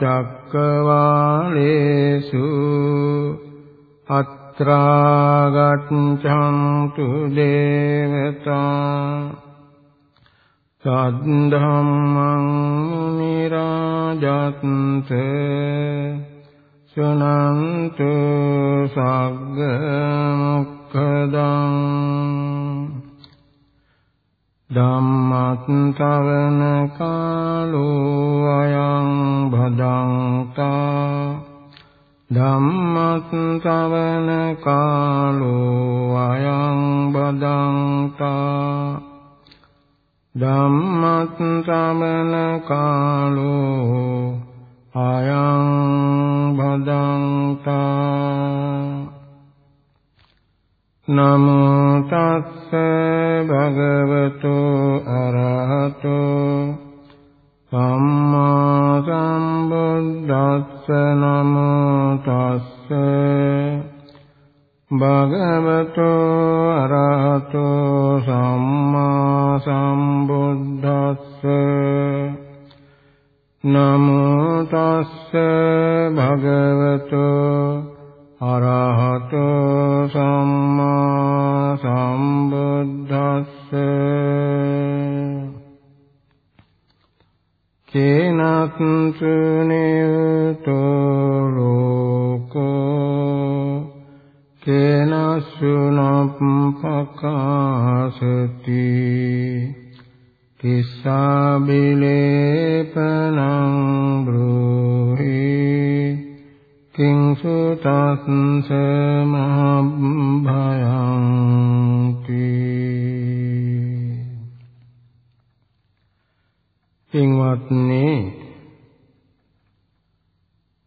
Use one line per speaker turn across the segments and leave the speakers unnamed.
චක්කවාලේසු අත්‍රාගතං දේවතා සද්ධා පින්වත්නි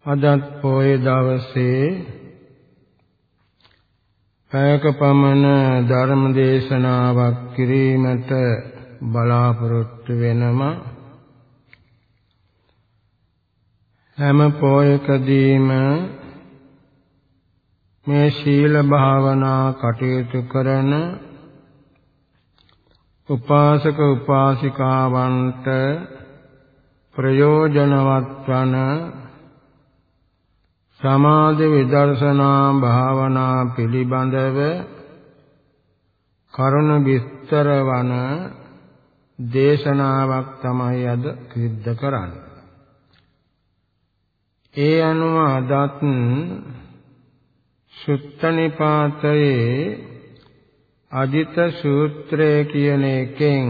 අදත් පොය දවසේ පැයක පමණ ධර්ම දේශනාවක් කිරීමට බලාපොරොත්තු වෙනම හැම පොයකදීම මේ ශීල භාවනා කටයුතු කරන උපාසක උපාසිකාවන්ට ප්‍රයෝජනවත් වන සමාධි විදර්ශනා භාවනා පිළිබඳව කරුණ විස්තර වන දේශනාවක් තමයි අද සිද්ධ කරන්නේ. ඒ අනුව අදත් සුත්ත නිපාතයේ අජිත සූත්‍රය කියන එකෙන්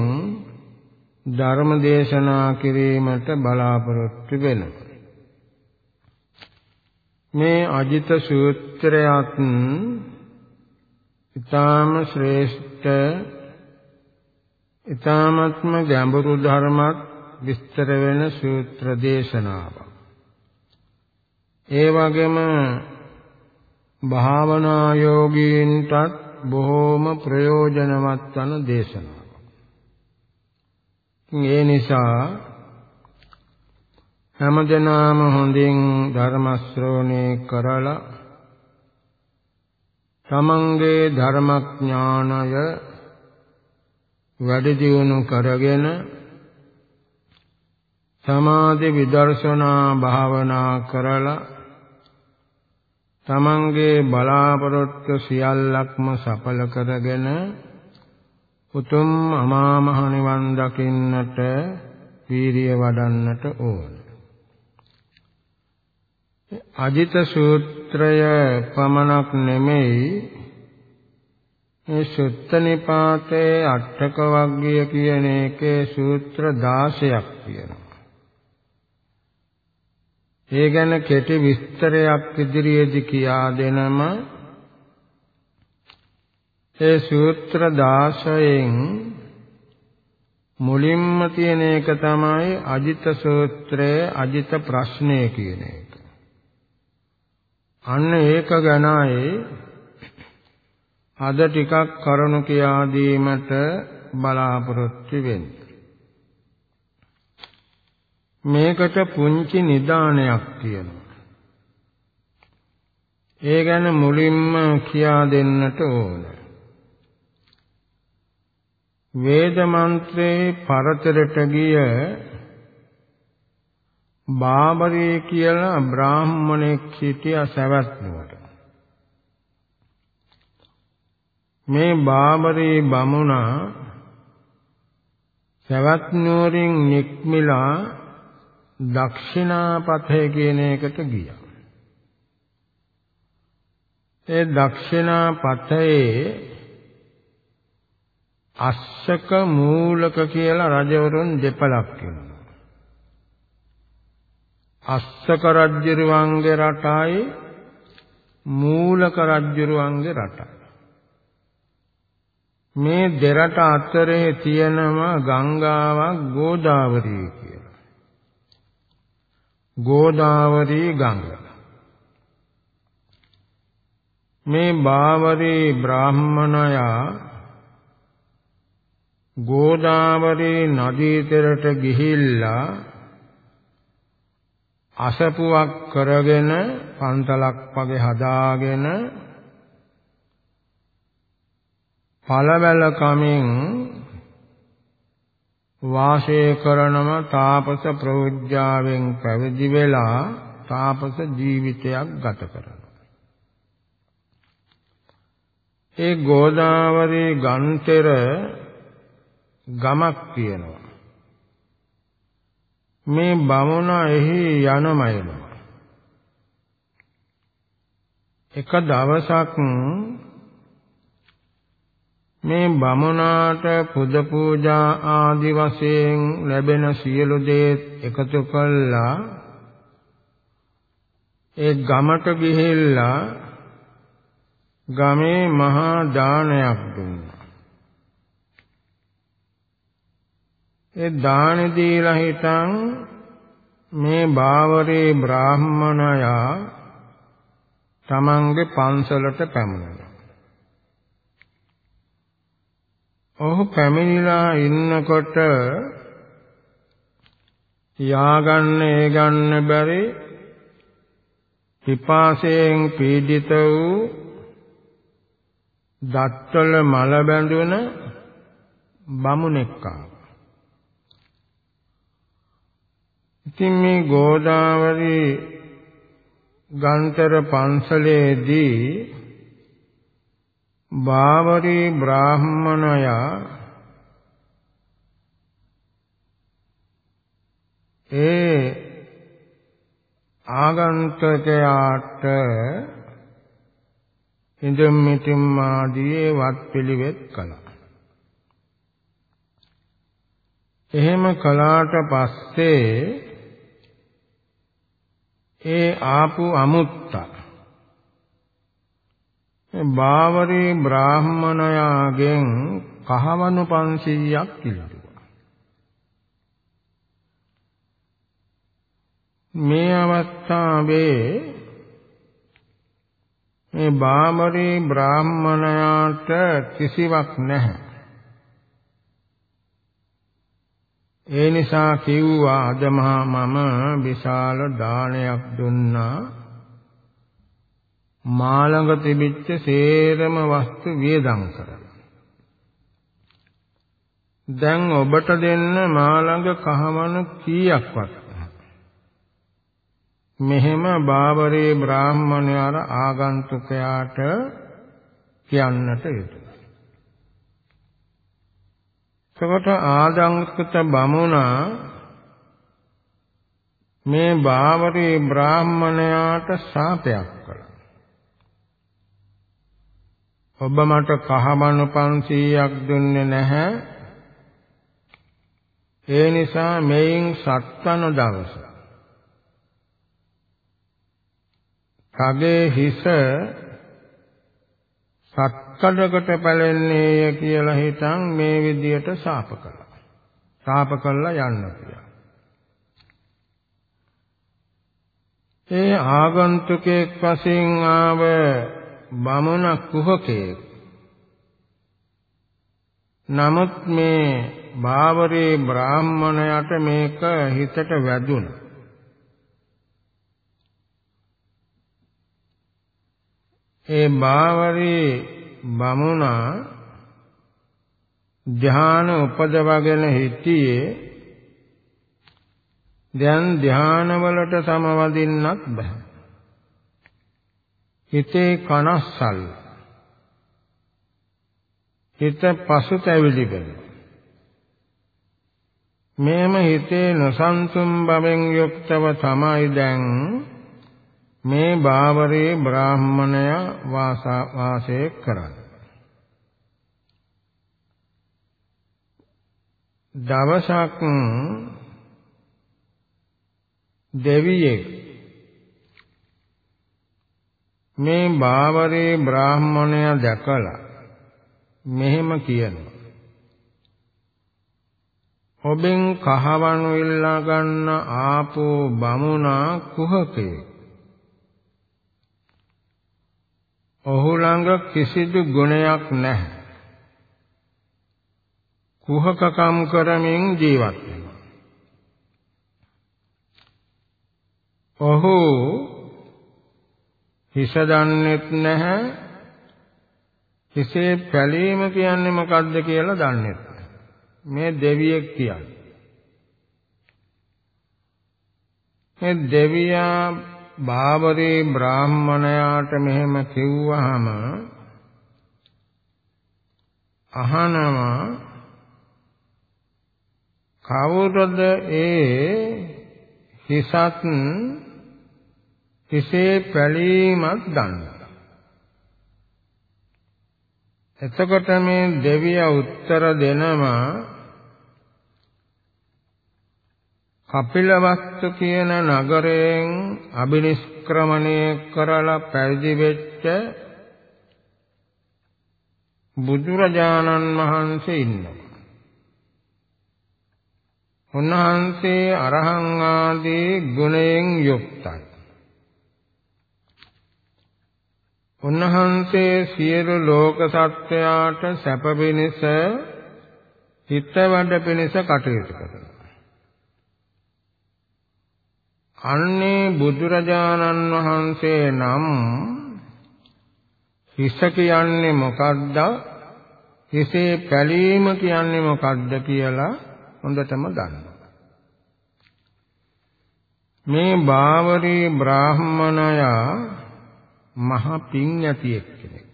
ධර්ම දේශනා කිරීමට බලාපොරොත්තු වෙනවා. මේ අජිත සූත්‍රයත් ඊටාම ශ්‍රේෂ්ඨ ඊටාමත්ම ගැඹුරු ධර්මයක් විස්තර වෙන සූත්‍ර දේශනාවක්. ඒ වගේම භාවනා යෝගීන්ටත් බොහෝම ප්‍රයෝජනවත් වන දේශනාවක්. ඒ නිසා හැමදෙනාම හොඳින් ධර්ම ශ්‍රවණය කරලා තමන්ගේ ධර්මඥානය වැඩි දියුණු කරගෙන සමාධි විදර්ශනා භාවනා කරලා තමන්ගේ බලාපොරොත්තු සියල්ලක්ම සඵල කරගෙන උතුම් අමා මහ නිවන් දකින්නට වීරිය වඩන්නට ඕන අජිත සූත්‍රය පමණක් නෙමෙයි මේ සුත්ත නිපාතේ අටක වග්ගය කියන එකේ සූත්‍ර 16ක් තියෙනවා. ඒ ගැන කෙටි විස්තරයක් ඉදිරියේදී කියා දෙනම ඒ සූත්‍ර 16න් මුලින්ම තියෙන එක තමයි අජිත සූත්‍රයේ අජිත ප්‍රශ්නය කියන එක. අන්න ඒක ගැනයි අද ටිකක් කරුණු කියා දීමට බලාපොරොත්තු වෙන්නේ. මේකට පුංචි නිදානයක් තියෙනවා. ඒ ගැන මුලින්ම කියා දෙන්නට ඕන. වේද මන්ත්‍රේ පරතරට ගිය බාබරේ කියලා බ්‍රාහ්මණෙක් සිටියා සවැත් නුවර. මේ බාබරේ බමුණා සවැත් නුවරින් නික්මිලා දක්ෂිනාපතේ කියන එකට ගියා. ඒ දක්ෂිනාපතේ අස්සක මූලක කියලා රජවරුන් දෙපළක් ඉන්නවා. අස්සක රජුරුවන්ගේ රටයි මූලක රජුරුවන්ගේ රටයි. මේ දෙරට අතරේ තියෙනවා ගංගාවක් ගෝදාවරී කියලා. ගෝදාවරී ගංග. මේ බාවරී බ්‍රාහ්මණයා ගෝදාවරී නදී තෙරට ගිහිල්ලා අසපුවක් කරගෙන පන්තලක් වගේ හදාගෙන පළවැල කමින් වාසය කරනම තාපස ප්‍රෞජ්‍යාවෙන් පැවිදි වෙලා තාපස ජීවිතයක් ගත කරනවා. ඒ ගෝදාවරී ගන්තර ගමක් තියෙනවා. මේ බමුණා එහි යනමයනවා. එක දවසක් මේ බමුණාට පුද පූජා ආදි වශයෙන් ලැබෙන සියලු දේ එකතු කළා ඒ ගමට ගිහිල්ලා ගමේ මහා දානයක් දුන්නා. ඒ දාන දීලා හිටන් මේ බාවරේ බ්‍රාහ්මණයා තමන්ගේ පන්සලට පැමිණෙනවා. ඔහු පැමිණිලා ඉන්නකොට යාගන්න ඒ ගන්න බැරි පිපාසයෙන් පීඩිත වූ දත්වල මල බැඳුන බමුණෙක් ආවා. ඉතින් මේ ගෝදාවරි ගන්තර පන්සලේදී බාවරී බ්‍රාහ්මණයා ඒ ආගන්තුකයාට ඉදම් මිතිම් ආදී වත් පිළිවෙත් කළා. එහෙම කළාට පස්සේ ඒ ආපු අමුත්තා බාවරේ බ්‍රාහ්මණයාගෙන් කහවණු 500ක් ඉල්ලුවා. මේ අවස්ථාවේ මේ බාමරේ බ්‍රාහ්මණයාට කිසිවක් නැහැ. ඒ නිසා කිව්වා අද මම විශාල දානයක් දුන්නා. මා ළඟ තිබිච්ච සේරම වස්තු වියදම් කරලා. දැන් ඔබට දෙන්න මා ළඟ කහවණු කීයක්වත් මෙහෙම බාබරේ බ්‍රාහ්මණයාර ආගන්තුකයාට කියන්නට යුතුය. එතකොට ආදංස්කృత බමුණා මේ බාබරේ බ්‍රාහ්මණයාට ශාපයක් කළා. ඔබ මට කහමණු 500ක් දුන්නේ නැහැ. ඒ නිසා මෙයින් සත්වන දවස. කගේ හිස සත්කඩකට පැලෙන්නේය කියලා හිතන් මේ විදියට ශාප කළා. ශාප කළා යන්න කියලා. ඒ ආගන්තුකෙක් වශයෙන් ආව බමුණ කුහකයෙක්. නමුත් මේ බාවරේ බ්‍රාහ්මණයට මේක හිතට වැදුණා. ඒ බාවරේ බමුණා ධ්‍යාන උපදවගෙන හිටියේ දැන් ධානවලට සමවදින්නත් බෑ. හිතේ කනස්සල්. හිත පසුතැවිලි වෙනවා. මේම හිතේ නොසන්සුන් බවෙන් යුක්තව තමයි දැන් මේ බාවරේ බ්‍රාහ්මණය වාසය කරන්නේ. දවසක් දෙවියෙක් මේ බාවරේ බ්‍රාහ්මණය දැකලා මෙහෙම කියනවා ඔබෙන් කහවණු ඉල්ලා ගන්න ආපෝ බමුණා කුහකේ ඔහු ළඟ කිසිදු ගුණයක් නැහැ. කුහකකම් කරමින් ජීවත් වෙනවා. ඔහු හිස දන්නෙත් නැහැ හිසේ පැලීම කියන්නේ මොකද්ද කියලා දන්නෙත් මේ දෙවියෙක් කියන්නේ. මේ දෙවියා බාබරේ බ්‍රාහ්මණයාට මෙහෙම කිව්වහම අහනවා කවුරුද ඒ හිසත් හිසේ පැලීමක් දන්නවා. එතකොට මේ දෙවියා උත්තර දෙනවා කපිලවස්තු කියන නගරයෙන් අබිනිෂ්ක්‍රමණය කරලා පැවිදි වෙච්ච බුදුරජාණන් වහන්සේ ඉන්නවා. උන්වහන්සේ අරහං ආදී ගුණයෙන් යුක්තයි. උන්වහන්සේ සියලු ලෝක සත්වයාට සැප පිණිස හිත වැඩ පිණිස කටයුතු කරනවා. අන්නේ බුදුරජාණන් වහන්සේ නම් හිස කියන්නේ මොකද්ද? හිසේ පැලීම කියන්නේ මොකද්ද කියලා හොඳටම දන්නවා. මේ බාවරී බ්‍රාහ්මණයා මහ පිං ඇති එක්කෙනෙක්.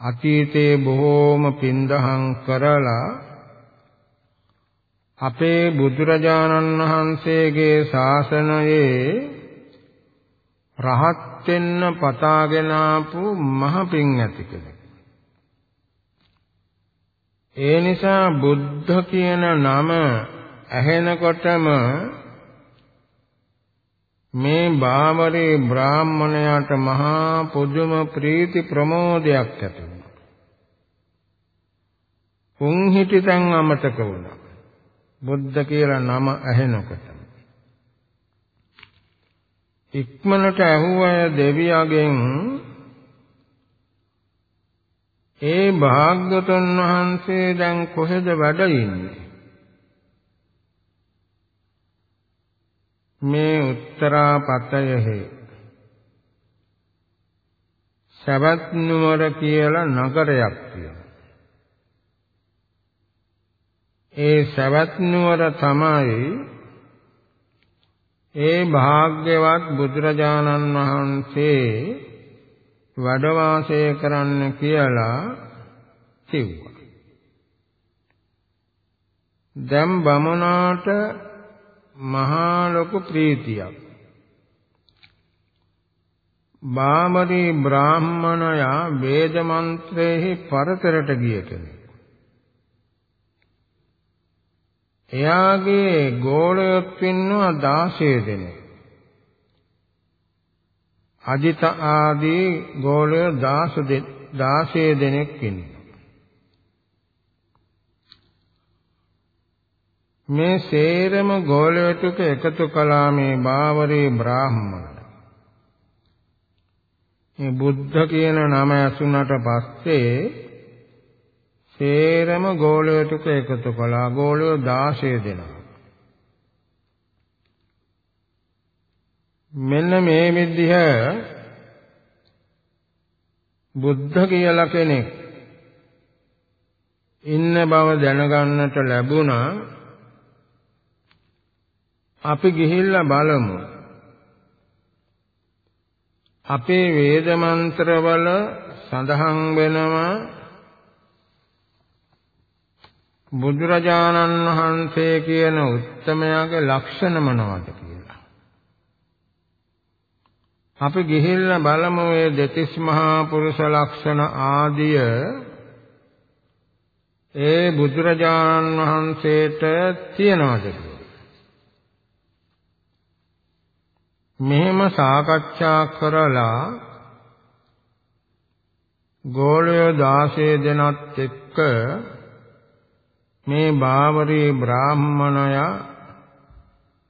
අතීතේ බොහෝම පින්දහම් කරලා අපේ බුදුරජාණන් වහන්සේගේ ශාසනයේ රහත් වෙන්න පතාගෙන ආපු මහ පිං ඇති කෙනෙක්. ඒ නිසා බුද්ධ කියන නම ඇහෙනකොටම මේ බාමරේ බ්‍රාහ්මණයාට මහා පුදුම ප්‍රීති ප්‍රමෝදයක් ඇති වුණා. උන් හිටිතෙන් අමතක වුණා. බුද්ධ කියලා නම ඇහෙනකොට. ඉක්මනට ඇහුවය දෙවියගෙන් ඒ භාග්‍යවතුන් වහන්සේ දැන් කොහෙද වැඩ ඉන්නේ? මේ උත්තරාපතයෙහි සවැත් නුවර කියලා නගරයක් තියෙනවා. ඒ සවැත් නුවර තමයි ඒ භාග්‍යවත් බුදුරජාණන් වහන්සේ වැඩ වාසය කරන්න කියලා කිව්වා. දැන් බමුණාට මහා ලොකු ප්‍රීතියක්. බාමරී බ්‍රාහ්මණයා වේද මන්ත්‍රයේ පරතරට ගිය කෙනෙක්. එයාගේ ගෝලයක් ඉන්නවා 16 දෙනෙක්. අජිත ආදී ගෝලය 16 දෙනෙක් ඉන්නවා. මේ සේරම ගෝලයට එකතු කළා මේ බාවරේ බ්‍රාහ්මණ. මේ බුද්ධ කියන නම ඇසුණට පස්සේ සේරම ගෝලයට එකතු කළා. ගෝලය 16 දෙනා. මෙන්න මේ විදිහ බුද්ධ කියලා කෙනෙක් ඉන්න බව දැනගන්නට ලැබුණා අපි ගිහිල්ලා බලමු අපේ වේද මන්ත්‍රවල සඳහන් වෙනවා බුදුරජාණන් වහන්සේ කියන උත්තමයාගේ ලක්ෂණ මොනවද කියලා. අපි ගිහිල්ලා බලමු මේ දෙතිස් මහා පුරුෂ ලක්ෂණ ආදිය ඒ බුදුරජාණන් වහන්සේට තියනවද මෙහෙම සාකච්ඡා කරලා ගෝලය 16 දෙනත් එක්ක මේ බාවරී බ්‍රාහ්මණයා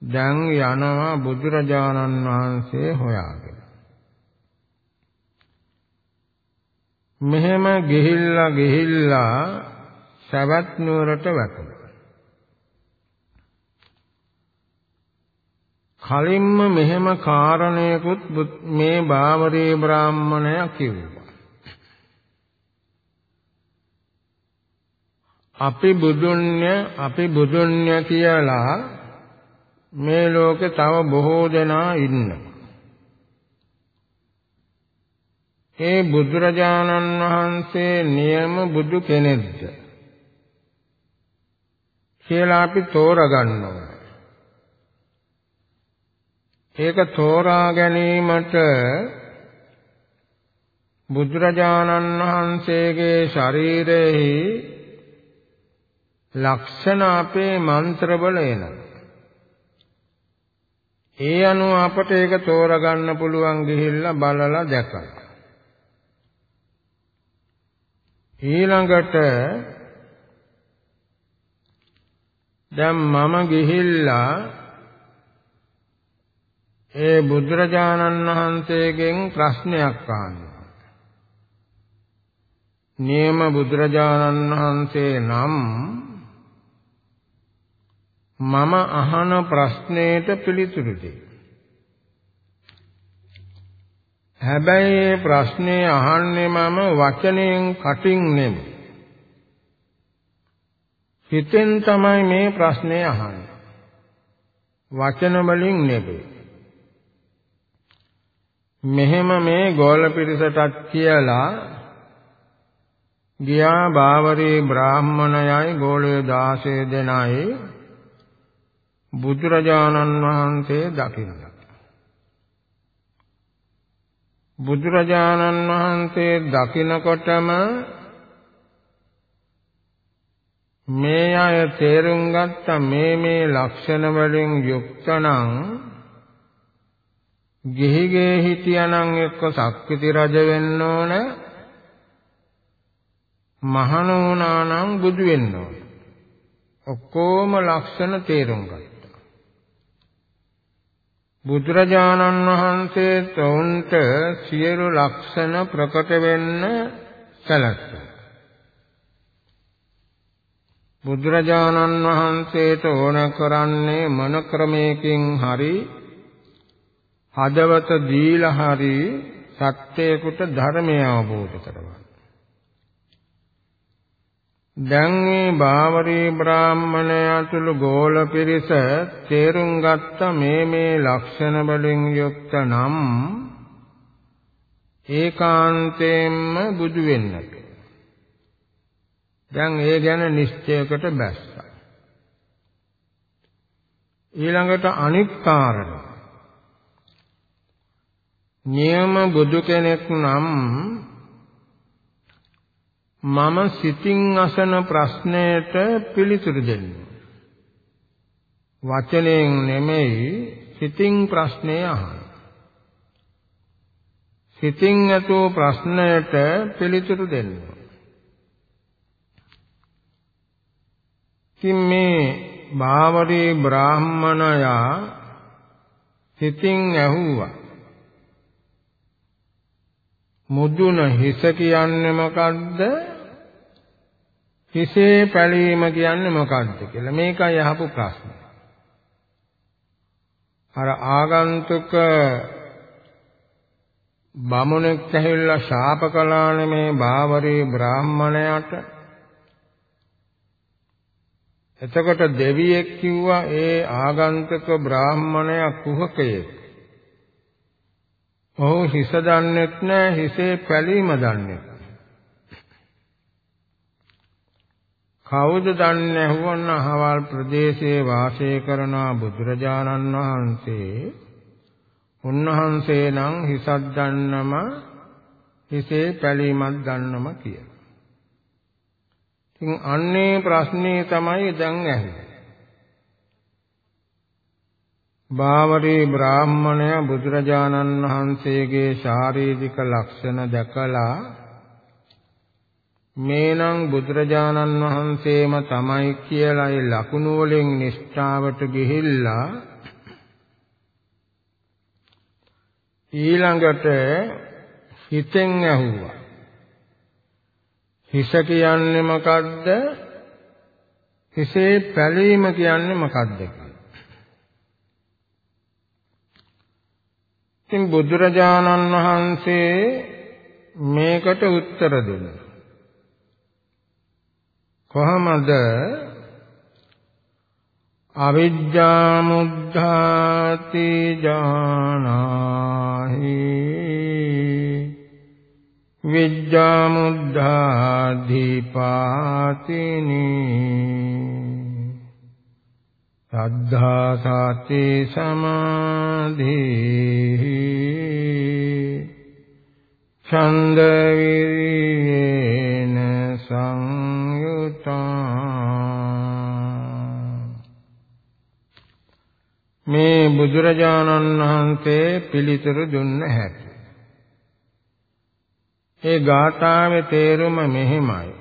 දැන් යනවා බුදුරජාණන් වහන්සේ හොයාගෙන. මෙහෙම ගිහිල්ලා ගිහිල්ලා සවැත් නුවරට වැටුණා. කලින්ම මෙහෙම කාරණයකුත් මේ බාවරී බ්‍රාහ්මණයා කිව්වා. අපි බුදුන්‍ය අපි බුදුන්‍ය කියලා මේ ලෝකේ තව බොහෝ දෙනා ඉන්නවා. ඒ බුදුරජාණන් වහන්සේ නියම බුදු කෙනෙක්ද කියලා අපි තෝරගන්න ඕනේ. ඒක තෝරා ගැනීමට බුදුරජාණන් වහන්සේගේ ශරීරයේ ලක්ෂණ අපේ මන්ත්‍රවල එනවා. ඒ අනුව අපට ඒක තෝරගන්න පුළුවන් ගිහිල්ලා බලලා දැකලා. ඊළඟට දැන් මම ගිහිල්ලා ඒ බුදුරජාණන් වහන්සේගෙන් ප්‍රශ්නයක් අහනවා. නියම බුදුරජාණන් වහන්සේ නම් මම අහන ප්‍රශ්නෙට පිළිතුරු දෙයි. හැබැයි ප්‍රශ්නේ අහන්නේ මම වචනයෙන් කටින් නෙමෙයි. හිතෙන් තමයි මේ ප්‍රශ්නේ අහන්නේ. වචන වලින් නෙමෙයි. මෙහෙම මේ ගෝල පිරිසටත් කියලා ගියා බාවරේ බ්‍රාහ්මණයයි ගෝලයේ 16 දෙනයි බුදුරජාණන් වහන්සේ දකින්න. බුදුරජාණන් වහන්සේ දකිනකොටම මේ අය තේරුම් ගත්ත මේ මේ ලක්ෂණ වලින් යුක්තනම් ගිහිගේ හිටියානම් එක්ක සක්විති රජ වෙන්න ඕන මහණ වුණා නම් බුදු වෙන්න ඕන ඔක්කොම ලක්ෂණ තේරුම් ගත්තා බුදුරජාණන් වහන්සේ තොන්ට සියලු ලක්ෂණ ප්‍රකට වෙන්න සැලැස්සා. බුදුරජාණන් වහන්සේට ඕන කරන්නේ මොන ක්‍රමයකින් හරි හදවත දීලා හරි සත්‍යයකට ධර්මය අවබෝධ කරගන්න. දැන් මේ බාවරී බ්‍රාහ්මණයාතුළු ගෝල පිරිස තේරුම් ගත්ත මේ මේ ලක්ෂණ වලින් යුක්ත නම් ඒකාන්තයෙන්ම බුදු වෙන්නට. දැන් ඒ ගැන නිශ්චයකට බැස්සා. ඊළඟට අනිත් කාරණා. නියම බුදු කෙනෙක් නම් මම සිතින් අසන ප්‍රශ්නයට පිළිතුරු දෙන්න. වචනයෙන් නෙමෙයි සිතින් ප්‍රශ්නේ අහන්න. සිතින් ඇතෝ ප්‍රශ්නයට පිළිතුරු දෙන්න. ඉතින් මේ බාවරී බ්‍රාහ්මණයා සිතින් ඇහුවා මුදුන හිස කියන්නේ මොකද්ද? හිසේ පැලීම කියන්නේ මොකද්ද කියලා. මේකයි අහපු ප්‍රශ්න. අර ආගන්තුක බමුණෙක් ඇහිල්ලා ශාප කළානේ මේ බාවරී බ්‍රාහ්මණයාට. එතකොට දෙවියෙක් කිව්වා ඒ ආගන්තුක බ්‍රාහ්මණයා කුහකයෙක්. ඔහු හිස දන්නෙත් නෑ හිසේ පැලීම දන්නෙත්. කවුද දන්නේ ඇහුවන්න අහවල් ප්‍රදේශයේ වාසය කරන බුදුරජාණන් වහන්සේ උන්වහන්සේ නම් හිසක් දන්නම හිසේ පැලීමක් දන්නම කියලා. ඉතින් අන්නේ ප්‍රශ්නේ තමයි දැන් ඇහුවේ. බාවරේ බ්‍රාහ්මණය බුදුරජාණන් වහන්සේගේ ශාරීරික ලක්ෂණ දැකලා මේනම් බුදුරජාණන් වහන්සේම තමයි කියලා ඒ ලකුණු වලින් නිෂ්ඨාවට ගිහිල්ලා ඊළඟට හිතෙන් ඇහුවා. හිස කියන්නේ මොකද්ද? හිසේ පැලීම කියන්නේ මොකද්ද ඉතින් බුදුරජාණන් වහන්සේ මේකට උත්තර දුන්නා. කොහමද? අවිජ්ජාමුද්ධාති ජානාහි විජ්ජාමුද්ධාධිපාතිනි සද්ධා සති සමාධි ඡන්ද විරියේන සංයුතා මේ බුදුරජාණන් වහන්සේ පිළිතුරු දුන්න හැටි ඒ ගාථාවේ තේරුම මෙහිමයි.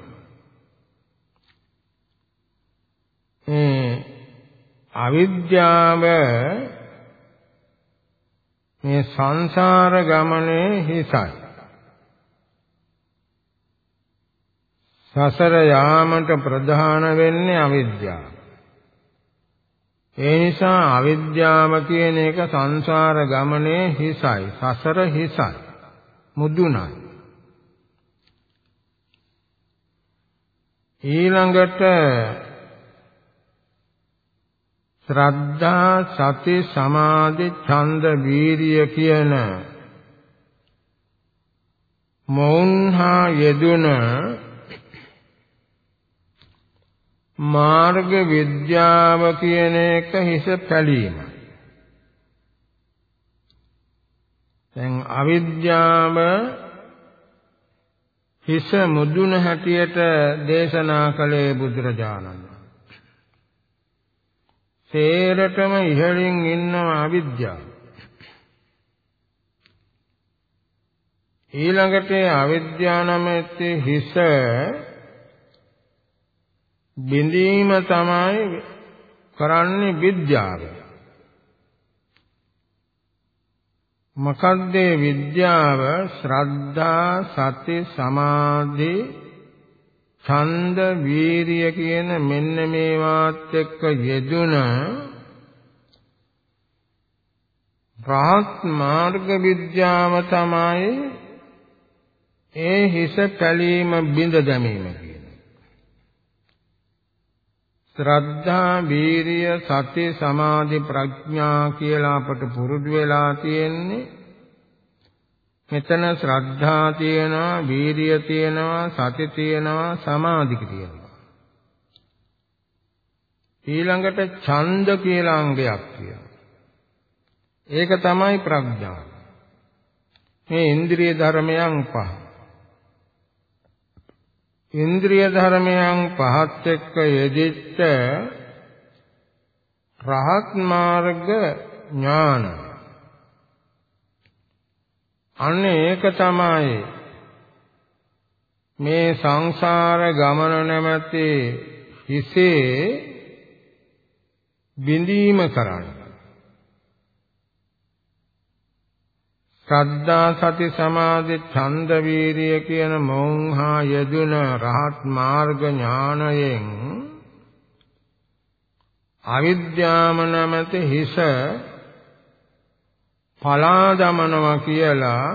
මේ අවිද්‍යාව මේ සංසාර ගමනේ හිසයි. සසර යාමට ප්‍රධාන වෙන්නේ අවිද්‍යාව. ඒ නිසා අවිද්‍යාව කියන එක සංසාර ගමනේ හිසයි. සසර හිසයි. මුදුනයි. ඊළඟට ශ්‍රද්ධා සති සමාධි ඡන්ද වීරිය කියන මෞන්හා යෙදුන මාර්ග විද්‍යාව කියන එක හිස පැලීම. දැන් අවිද්‍යාව හිස මුදුන හැටියට දේශනා කළේ බුදුරජාණන් සේරටම ඉහළින් ඉන්නව අවිද්‍යාව. ඊළඟට අවිද්‍යාව නැමැති හිස බිඳීම තමයි කරන්නේ විද්‍යාව. මොකද්ද විද්‍යාව ශ්‍රද්ධා සති සමාධි ඡන්ද වීරිය කියන මෙන්න මේවාත් එක්ක යෙදුන රහත් මාර්ග විද්‍යාව තමයි ඒ හිස කැලීම බිඳ දැමීම කියන්නේ ශ්‍රද්ධා වීරිය සති සමාධි ප්‍රඥා කියලා අපට පුරුදු වෙලා තියෙන්නේ මෙතන ශ්‍රද්ධා තියෙනවා වීරිය තියෙනවා සති තියෙනවා සමාධි තියෙනවා. ඊළඟට ඡන්ද කියලා අංගයක් තියෙනවා. ඒක තමයි ප්‍රඥාව මේ ඉන්ද්‍රිය ධර්මයන් පහ. ඉන්ද්‍රිය ධර්මයන් පහත් එක්ක යෙදිච්ච රහත් මාර්ග ඥාන. අනේ ඒක තමයි. මේ සංසාර ගමන නැමැති හිසේ බිඳීම කරන්නේ. ශ්‍රද්ධා සති සමාධි ඡන්ද වීරිය කියන මොහා යෙදුන රහත් මාර්ග ඥානයෙන් අවිද්‍යාව නැමැති හිස පලා දමනවා කියලා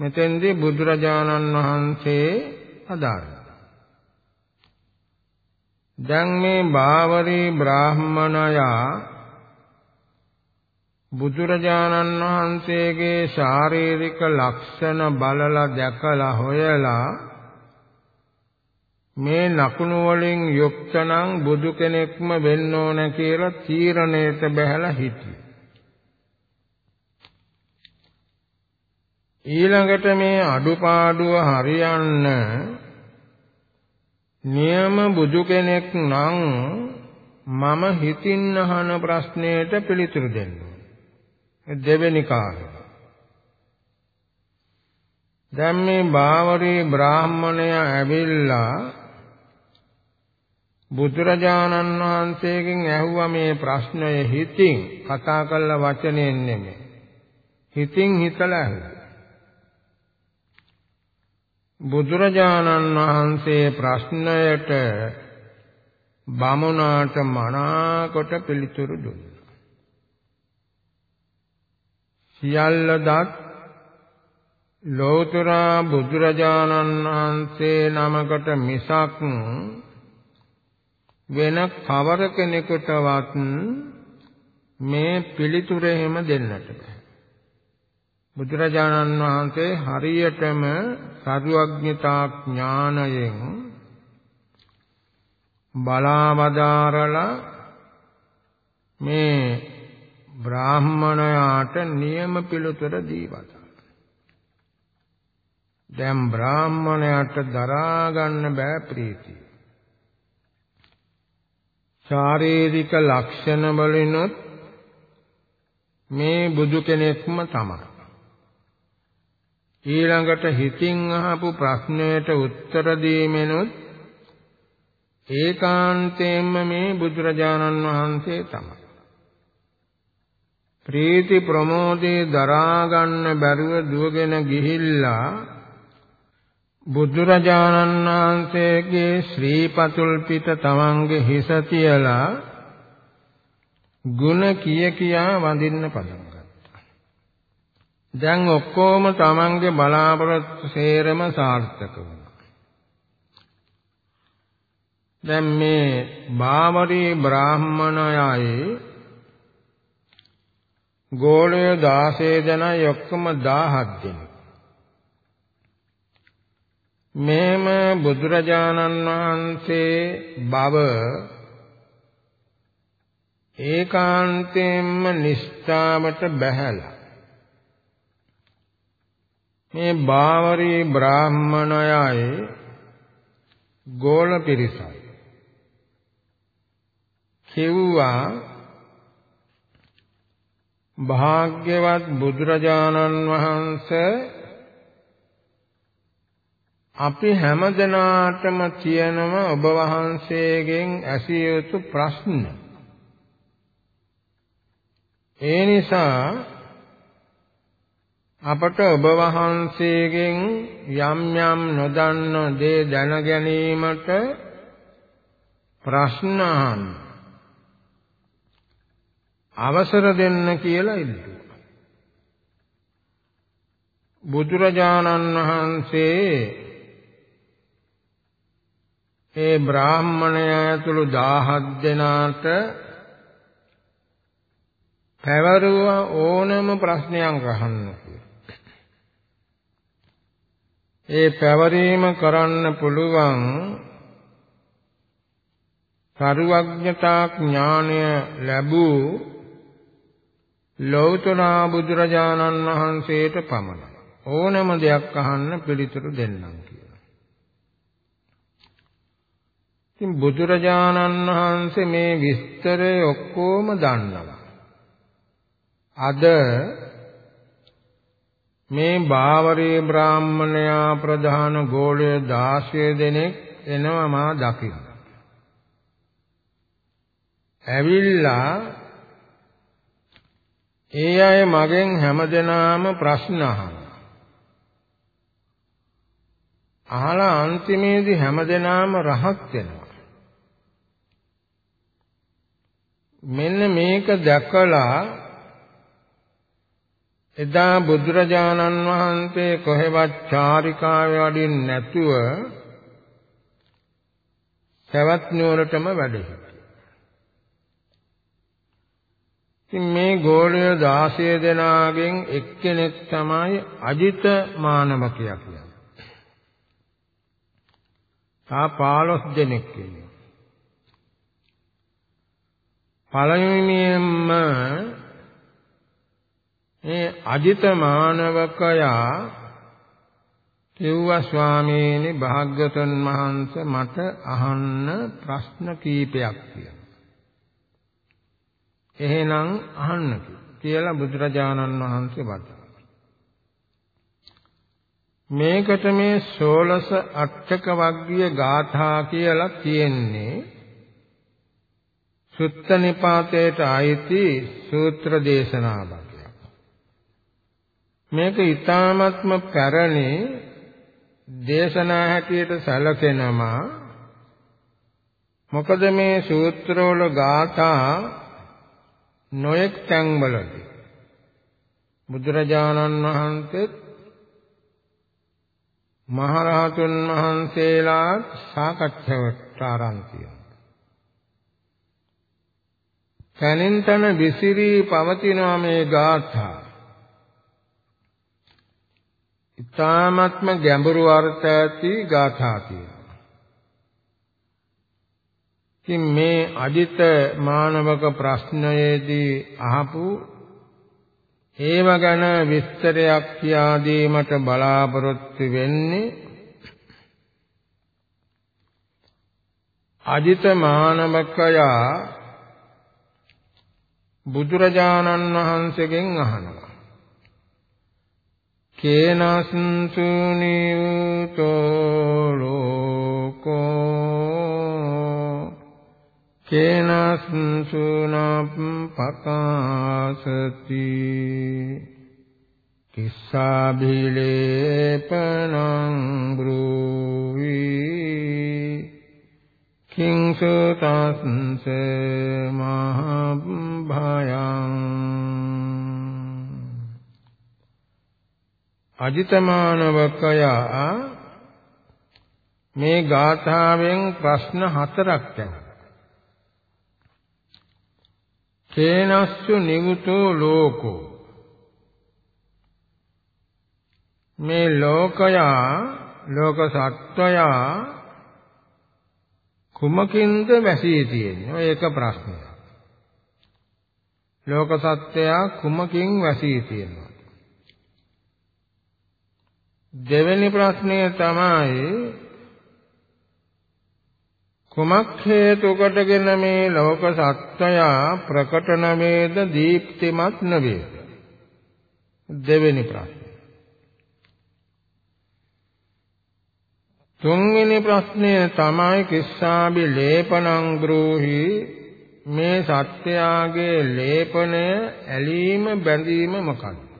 මෙතෙන්දී බුදුරජාණන් වහන්සේ අදාළා. දැන් මේ බාවරී බ්‍රාහ්මණයා බුදුරජාණන් වහන්සේගේ ශාරීරික ලක්ෂණ බලලා දැකලා හොයලා මේ ලකුණු වලින් යුක්ත නම් බුදු කෙනෙක්ම වෙන්න ඕන කියලා තීරණයට බහැලා හිටියේ. ඊළඟට මේ අඩුපාඩුව හරියන්න නියම බුදු කෙනෙක් නම් මම හිතින් අහන ප්‍රශ්නයට පිළිතුරු දෙන්න දෙවෙනි කාරණය. දැන් මේ බාවරී බ්‍රාහ්මණයා ඇවිල්ලා බුදුරජාණන් වහන්සේගෙන් ඇහුවා මේ ප්‍රශ්නය හිතින් කතා කළ වචනෙන් නෙමෙයි. හිතින් හිතලා ඇහුවා. බුදුරජාණන් වහන්සේ ප්‍රශ්නයට බමුණාට මනාකොට පිළිතුරු දුන්නා. සියල්ල දත් ලෝතර බුදුරජාණන් වහන්සේ නමකට මිසක් වෙන කවර කෙනෙකුටවත් මේ පිළිතුර එහෙම දෙන්නට බෑ. බුදුරජාණන් වහන්සේ හරියටම සරුවඥතා ඥානයෙන් බලාවදාරලා මේ බ්‍රාහ්මණයාට නියම පිළිතුර දීවත. දැන් බ්‍රාහ්මණයාට දරා ගන්න බෑ ප්‍රීතිය. ශාරීරික ලක්ෂණ වලිනුත් මේ බුදු කෙනෙක්ම තමයි. ඊළඟට හිතින් අහපු ප්‍රශ්නයට උත්තර දීමෙනුත් ඒකාන්තයෙන්ම මේ බුදුරජාණන් වහන්සේ තමයි. ප්‍රීති ප්‍රමෝදේ දරා ගන්න බැරුව දුවගෙන ගිහිල්ලා බුදුරජාණන් වහන්සේගේ ශ්‍රීපතුල් පිට තමන්ගේ හිස තියලා ಗುಣ කිය කියා වඳින්න පටන් දැන් ඔක්කොම තමන්ගේ බලාපොරොත්තු සේරම සාර්ථක වුණා. දැන් මේ බාමරී බ්‍රාහ්මණයයි ගෝලය 16 දෙනා ඔක්කොම 17 දෙනෙක්. මෙහෙම බුදුරජාණන් වහන්සේ බව ඒකාන්තයෙන්ම නිෂ්ඨාවට බැහැලා මේ බාවරී බ්‍රාහ්මණයයි ගෝල පිරිසයි කිව්වා භාග්‍යවත් බුදුරජාණන් වහන්සේ අපි හැමදෙනාටම තියෙනම ඔබ වහන්සේගෙන් ඇසිය යුතු ප්‍රශ්න. ඒ නිසා අපට ඔබ වහන්සේගෙන් යම් යම් නොදන්න දේ දැන ගැනීමට ප්‍රශ්න අවසර දෙන්න කියලා ඉල්ලුවා. බුදුරජාණන් වහන්සේ ඒ බ්‍රාහ්මණය ඇතුළු 17 දෙනාට පැවරුව ඕනම ප්‍රශ්නයක් අහන්න ඒ පැවරීම කරන්න පුළුවන් සරුවඥතා ඥානය ලැබූ ලෞතර බුදුරජාණන් වහන්සේට පමණයි ඕනම දෙයක් අහන්න පිළිතුරු දෙන්නම් කියලා. ඉතින් බුදුරජාණන් වහන්සේ මේ විස්තරය ඔක්කොම දන්නවා. අද මේ බාවරේ බ්‍රාහ්මණයා ප්‍රධාන ගෝලය 16 දෙනෙක් එනවා මා දකින්න. ඇවිල්ලා ඒ අය මගෙන් හැමදෙනාම ප්‍රශ්න අහනවා. අහලා අන්තිමේදී හැමදෙනාම රහත් වෙනවා. මෙන්න මේක දැකලා එදා බුදුරජාණන් වහන්සේ කොහෙවත් චාරිකාවේ වඩින් නැතුව පැවැත් නුවරටම වැඩ සිටියා. ඉතින් මේ ගෝලය 16 දෙනාගෙන් එක්කෙනෙක් තමයි අජිත මානවකයා කියන්නේ. තා 15 දෙනෙක් ඉන්නවා. පළවෙනියෙන්ම මේ අජිත මානවකයා තෙව්ව ස්වාමීනි භාග්‍යතුන් වහන්ස මට අහන්න ප්‍රශ්න කීපයක් තියෙනවා. එහෙනම් අහන්න කියලා බුදුරජාණන් වහන්සේ වදාළා. මේකට මේ සෝලස අට්ඨක වග්ගීය ගාථා කියලා කියන්නේ සුත්ත නිපාතයට ආйти සූත්‍ර දේශනාවක්. මේක ඊ타ත්ම පැරණි දේශනා හැටියට සැලකෙනවා මොකද මේ සූත්‍රවල ගාථා නොයෙක් තැන්වලදී බුදුරජාණන් වහන්සේ මහරහතුන් වහන්සේලා සාකච්ඡාවට ආරම්භ තියෙනවා. තනින් තන විසිරී පවතිනවා මේ ගාථා. ඊ타ත්ම ගැඹුරු අර්ථ ඇති ගාථා කියනවා. ඉතින් මේ අජිත මානවක ප්‍රශ්නයේදී අහපු ඒව ගැන විස්තරයක් කියා දීමට බලාපොරොත්තු වෙන්නේ අජිත මානවකයා බුදුරජාණන් වහන්සේගෙන් අහනවා කේනස්සු නියුතෝ ලෝකෝ කේනස්සු නප්පකාසති කිස්සාබිලේපනං බ්‍රූවි කිංසු තස්ස මහභයං අජිතමානවකයා මේ ගාථාවෙන් ප්‍රශ්න හතරක් ඇහුවා. කේනස්සු නිවුතෝ ලෝකෝ මේ ලෝකයා ලෝක සත්වයා කුමකින්ද වැසී තියෙන්නේ? ඔය එක ප්‍රශ්නයක්. ලෝක සත්වයා කුමකින් වැසී තියෙනවා? දෙවෙනි ප්‍රශ්නය තමයි කුමක් හේතු කොටගෙන මේ ලෝක සත්‍යය ප්‍රකට නවේද දීප්තිමත් නවේද? දෙවෙනි ප්‍රශ්නය. තුන්වෙනි ප්‍රශ්නය තමයි කිස්සාබි ලේපනං ග්‍රෝහි මේ සත්‍යයගේ ලේපනය ඇලීම බැඳීම මොකක්ද?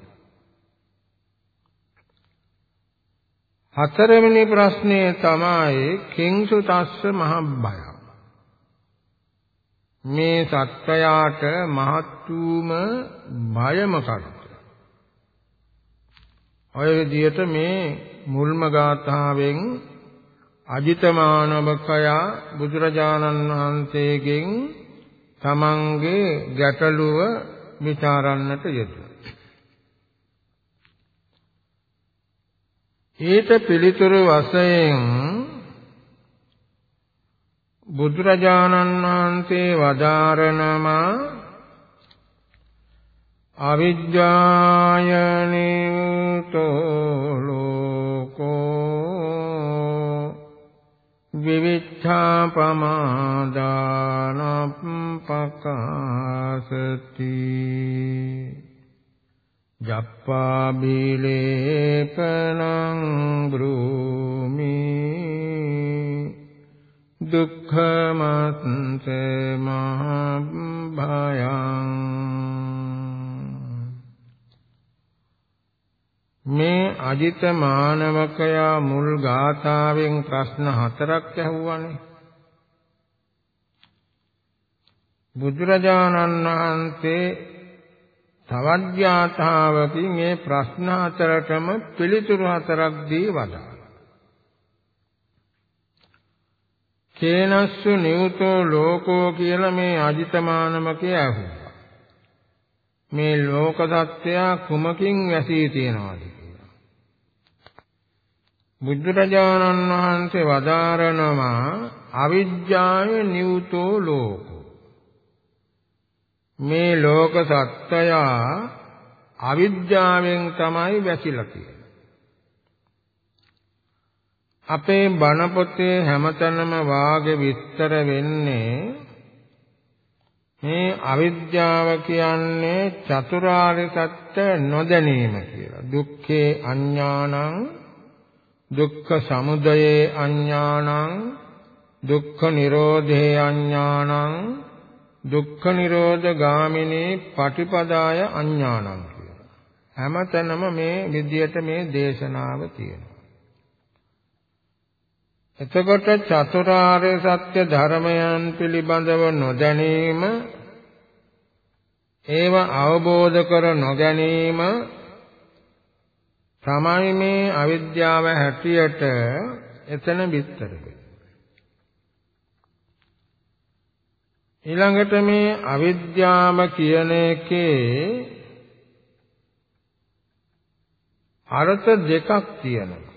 හතරවෙනි ප්‍රශ්නය තමයි කිංසු තස්ස මහබ්බය. මේ සත්වයාට මහත් වූම බය මොකක්ද? ඔය විදිහට මේ මුල්ම ගාථාවෙන් අජිතමානවකයා බුදුරජාණන් වහන්සේගෙන් තමන්ගේ ගැටලුව විචාරන්නට යෙදුවා. ඊට පිළිතුරු වශයෙන් බුදුරජාණන් වහන්සේ වදාරනවා අවිජ්ජායනිතෝ ලෝකෝ විවිච්ඡා පමාදානප්පකාසති ජප්පා බීලේපනං බ්‍රූමි දුක්ඛමත් මහභයං මේ අජිත මානවකයා මුල් ගාථාවෙන් ප්‍රශ්න හතරක් ඇහුවානේ. බුදුරජාණන් වහන්සේ තවත් ඥාතාවකින් මේ ප්‍රශ්න හතරටම පිළිතුරු හතරක් දී වදාළා. කේනස්සු නියුතෝ ලෝකෝ කියලා මේ අජිතමානමකේ ඇහුවා. මේ ලෝක සත්‍යය කුමකින් වැසී තියෙනවද කියලා. බුදුරජාණන් වහන්සේ වදාරනවා අවිජ්ජාය නියුතෝ ලෝකෝ. මේ ලෝක සත්‍යය අවිද්‍යාවෙන් තමයි වැසිලා තියෙන්නේ. අපේ බණ පොතේ හැමතැනම වාගේ විස්තර වෙන්නේ මේ අවිද්‍යාව කියන්නේ චතුරාර්ය සත්‍ය නොදැනීම කියලා. දුක්ඛේ අඥානං දුක්ඛ සමුදයේ අඥානං දුක්ඛ නිරෝධේ අඥානං දුක්ඛ නිරෝධ ගාමිනී පටිපදාය අඥානං කියලා. හැමතැනම මේ විදියට මේ දේශනාව තියෙනවා. එතකොට චතුරාර්ය සත්‍ය ධර්මයන් පිළිබඳව නොදැනීම ඒව අවබෝධ කර නොගැනීම තමයි මේ අවිද්‍යාව හැටියට එතන විස්තර ඊළඟට මේ අවිද්‍යාව කියන එකේ අර්ථ දෙකක් තියෙනවා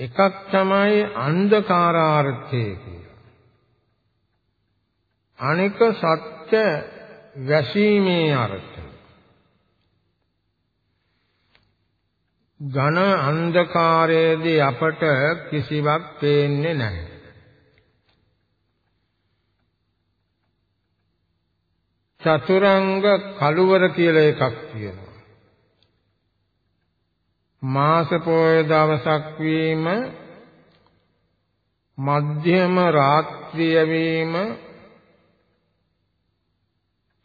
එකක් තමයි අන්ධකාරාර්ථය කියලා. අනික සත්‍ය වැසීමේ අර්ථය. ඝන අන්ධකාරයේදී අපට කිසිවක් පේන්නේ නැහැ. චතුරංග කළුවර කියලා එකක් තියෙනවා. මාස පොය දවසක් වීම මධ්‍යම රාත්‍රිය වීම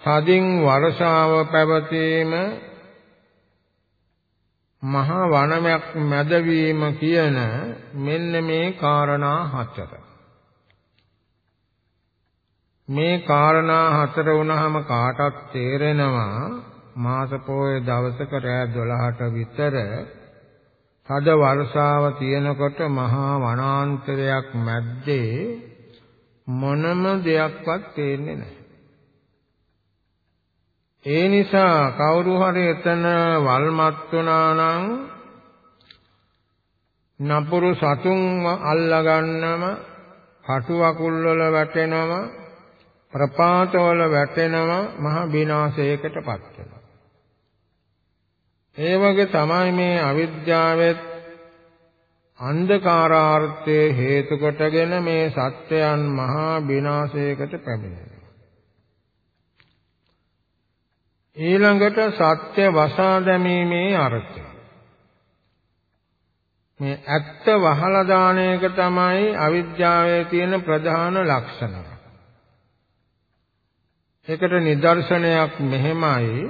තදින් වර්ෂාව පැවතීම මහ වනමයක් මැදවීම කියන මෙන්න මේ காரணා හතර මේ කාරණා හතර වුණාම කාටත් තේරෙනවා මාස පොය දවසක රෑ 12ට විතර තද වර්ෂාව තියෙනකොට මහා වනාන්තරයක් මැද්දේ මොනම දෙයක්වත් තේන්නේ නැහැ. ඒ නිසා කවුරු හරි එතන වල්මත් වුණා නම් නපුරු සතුන් අල්ලගන්නම කටු අකුල් වල වැටෙනවා ප්‍රපාත වල වැටෙනම මහ විනාශයකටපත් වෙනවා. ඒ වගේ තමයි මේ අවිද්‍යාවෙත් අන්ධකාරාර්ථයේ හේතු කොටගෙන මේ සත්‍යයන් මහා විනාශයකට පැමිණෙනවා. ඊළඟට සත්‍ය වසා දැමීමේ අර්ථය. මේ ඇත්ත වහලා දාන එක තමයි අවිද්‍යාවේ තියෙන ප්‍රධාන ලක්ෂණය. ඒකට නිදර්ශනයක් මෙහෙමයි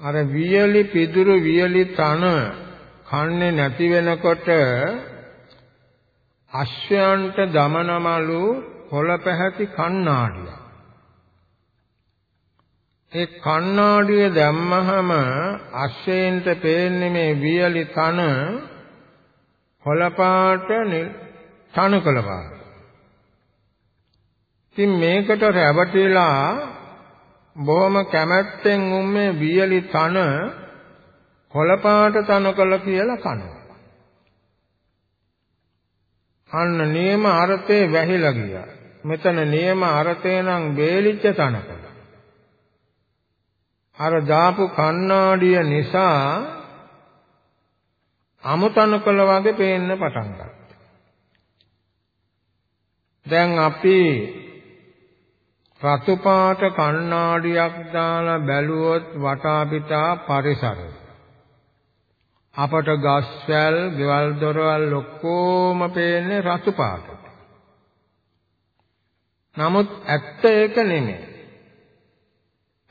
අර වියලි පිදුරු වියලි තන කන්නේ නැති වෙනකොට අශ්වයන්ට දමනමලු කොළ පැහැති කණ්ණාඩිය. ඒ කණ්ණාඩිය දැම්මහම අශ්වයන්ට පේන්නේ මේ වියලි තන කොළ පාට තනකල පාට. ඉතින් මේකට රැවටිලා බොහොම කැමැත්තෙන් උම්මේ වියලි තන කොළපාට තනකොළ කියලා කනවා. අන්න නියම අර්ථේ වැහිලා ගියා. මෙතන නියම අර්ථය නම් වේලිච්ච තනකොළ. අර දාපු කණ්ණාඩිය නිසා අමුතනකොළ වගේ පේන්න පටන් ගත්තා. දැන් අපි රතු පාට කණ්ණාඩියක් දාලා බැලුවොත් වටා පිටා පරිසරය අපට ගස්වැල්, ගෙවල් දොරවල් ඔක්කොම පේන්නේ රතු පාටට. නමුත් ඇත්ත ඒක නෙමෙයි.